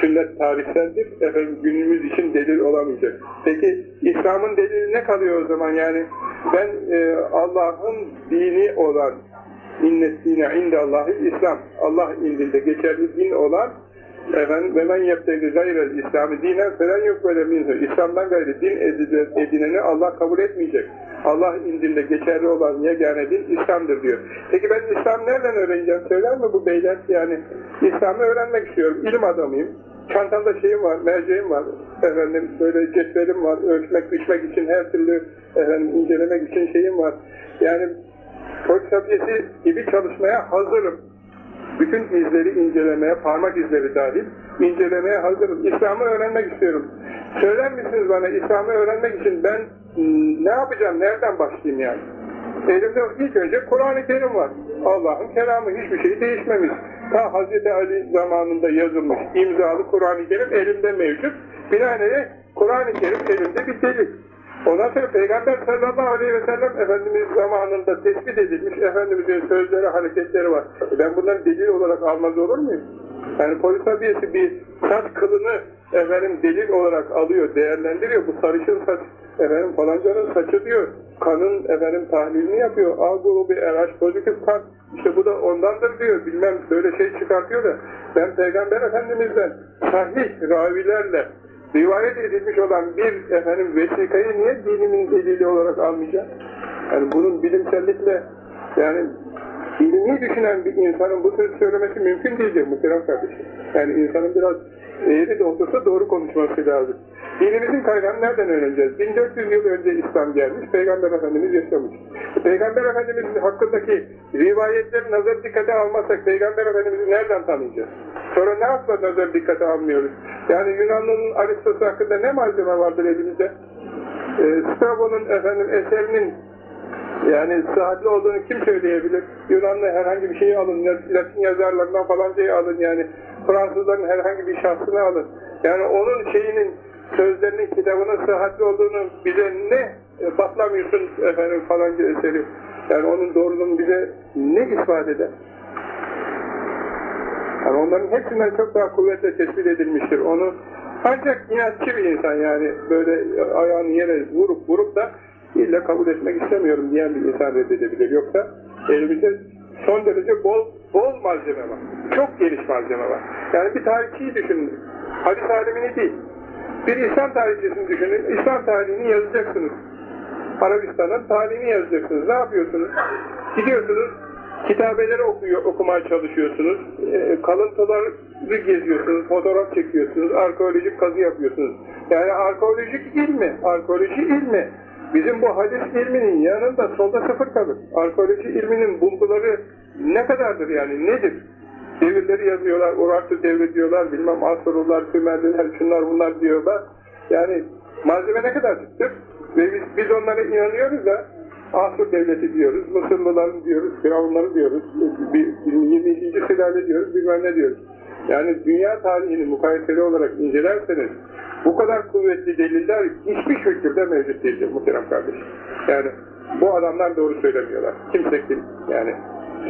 Sünnet tarihseldir, efendim günümüz için delil olamayacak. Peki İslam'ın delili ne kalıyor o zaman yani? Ben e, Allah'ın dini olan innet dine indallahi İslam. Allah indinde geçerli din olan efendim ve men yebtegi gayrel İslam'ı dinen felen yok böyle minhu. İslam'dan gayrı din edineni Allah kabul etmeyecek. Allah indinde geçerli olan yegane din İslam'dır diyor. Peki ben İslam nereden öğreneceğim? Söyler mi bu beyler? Yani İslam'ı öğrenmek istiyorum. İlim adamıyım. Çantamda şeyim var, merceğim var. Efendim böyle cetvelim var. Ölçmek, biçmek için her türlü efendim incelemek için şeyim var. Yani polisafiyesi gibi çalışmaya hazırım. Bütün izleri incelemeye, parmak izleri dahil incelemeye hazırım. İslam'ı öğrenmek istiyorum. Söyler misiniz bana İslam'ı öğrenmek için ben ne yapacağım, nereden başlayayım yani? Elimde ilk önce Kur'an-ı Kerim var. Allah'ın kelamı hiçbir şey değişmemiş. Ta Hz. Ali zamanında yazılmış imzalı Kur'an-ı Kerim elimde mevcut. Binaenaleyh Kur'an-ı Kerim elimde bir delil. Ondan sonra Peygamber sallallahu aleyhi ve sellem Efendimiz zamanında tespit edilmiş Efendimizin sözleri, hareketleri var. E ben bunları delil olarak almaz olur muyum? Yani polis abiyesi bir saç kılını efendim delil olarak alıyor, değerlendiriyor. Bu sarışın saç efendim falancanın saçı diyor. Kanın efendim tahlilini yapıyor. A grubu RH pozitif kan. İşte bu da ondandır diyor. Bilmem böyle şey çıkartıyor da ben Peygamber Efendimiz'den sahih ravilerle rivayet edilmiş olan bir efendim vesikayı niye dinimin delili olarak almayacak? Yani bunun bilimsellikle yani ilmi düşünen bir insanın bu sözü söylemesi mümkün değildir muhterem kardeşim. Yani insanın biraz eğri de otursa doğru konuşması lazım. Dinimizin kaynağını nereden öğreneceğiz? 1400 yıl önce İslam gelmiş, Peygamber Efendimiz yaşamış. Peygamber Efendimiz hakkındaki rivayetleri nazar dikkate almazsak Peygamber Efendimiz'i nereden tanıyacağız? Sonra ne yapla nazar dikkate almıyoruz? Yani Yunanlı'nın Aristosu hakkında ne malzeme vardır elimizde? Ee, Strabo'nun efendim eserinin Yani sıhhatli olduğunu kim söyleyebilir? Yunanlı herhangi bir şeyi alın, Latin yazarlarından falan şeyi alın yani. Fransızların herhangi bir şahsını alın. Yani onun şeyinin, sözlerinin, kitabının sıhhatli olduğunu bize ne e, patlamıyorsun efendim falanca eseri. Yani onun doğruluğunu bize ne ispat eder? Yani onların hepsinden çok daha kuvvetle tespit edilmiştir. Onu ancak inatçı bir insan yani böyle ayağını yere vurup vurup da illa kabul etmek istemiyorum diyen bir insan reddedebilir. Yoksa elimizde son derece bol bol malzeme var. Çok geniş malzeme var. Yani bir tarihçiyi düşünün. Hadis alemini değil. Bir İslam tarihçisini düşünün. İslam tarihini yazacaksınız. Arabistan'ın tarihini yazacaksınız. Ne yapıyorsunuz? Gidiyorsunuz, kitabeleri okuyor, okumaya çalışıyorsunuz, e, kalıntıları geziyorsunuz, fotoğraf çekiyorsunuz, arkeolojik kazı yapıyorsunuz. Yani arkeolojik ilmi, arkeoloji ilmi, bizim bu hadis ilminin yanında solda sıfır kalır. Arkeoloji ilminin bulguları ne kadardır yani, nedir? Devirleri yazıyorlar, Urartu devri diyorlar, bilmem Asurlular, Sümerliler, şunlar bunlar diyorlar. Yani malzeme ne kadardır? Ve biz, biz onlara inanıyoruz da Asur devleti diyoruz, Mısırlıların diyoruz, Firavunları diyoruz, bir, 22. sülale diyoruz, bilmem ne diyoruz. Yani dünya tarihini mukayeseli olarak incelerseniz bu kadar kuvvetli deliller hiçbir şekilde mevcut değildir muhterem kardeşim. Yani bu adamlar doğru söylemiyorlar. Kimse kim? Yani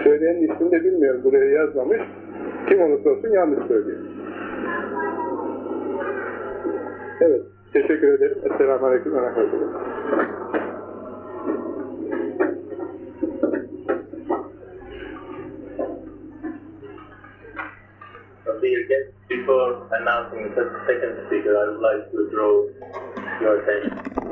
söyleyenin ismini de bilmiyorum. Buraya yazmamış. Kim olursa olsun yanlış söylüyor. Evet. Teşekkür ederim. Esselamu Aleyküm ve Rahmetullah.
Before announcing the second speaker, I would like to draw your attention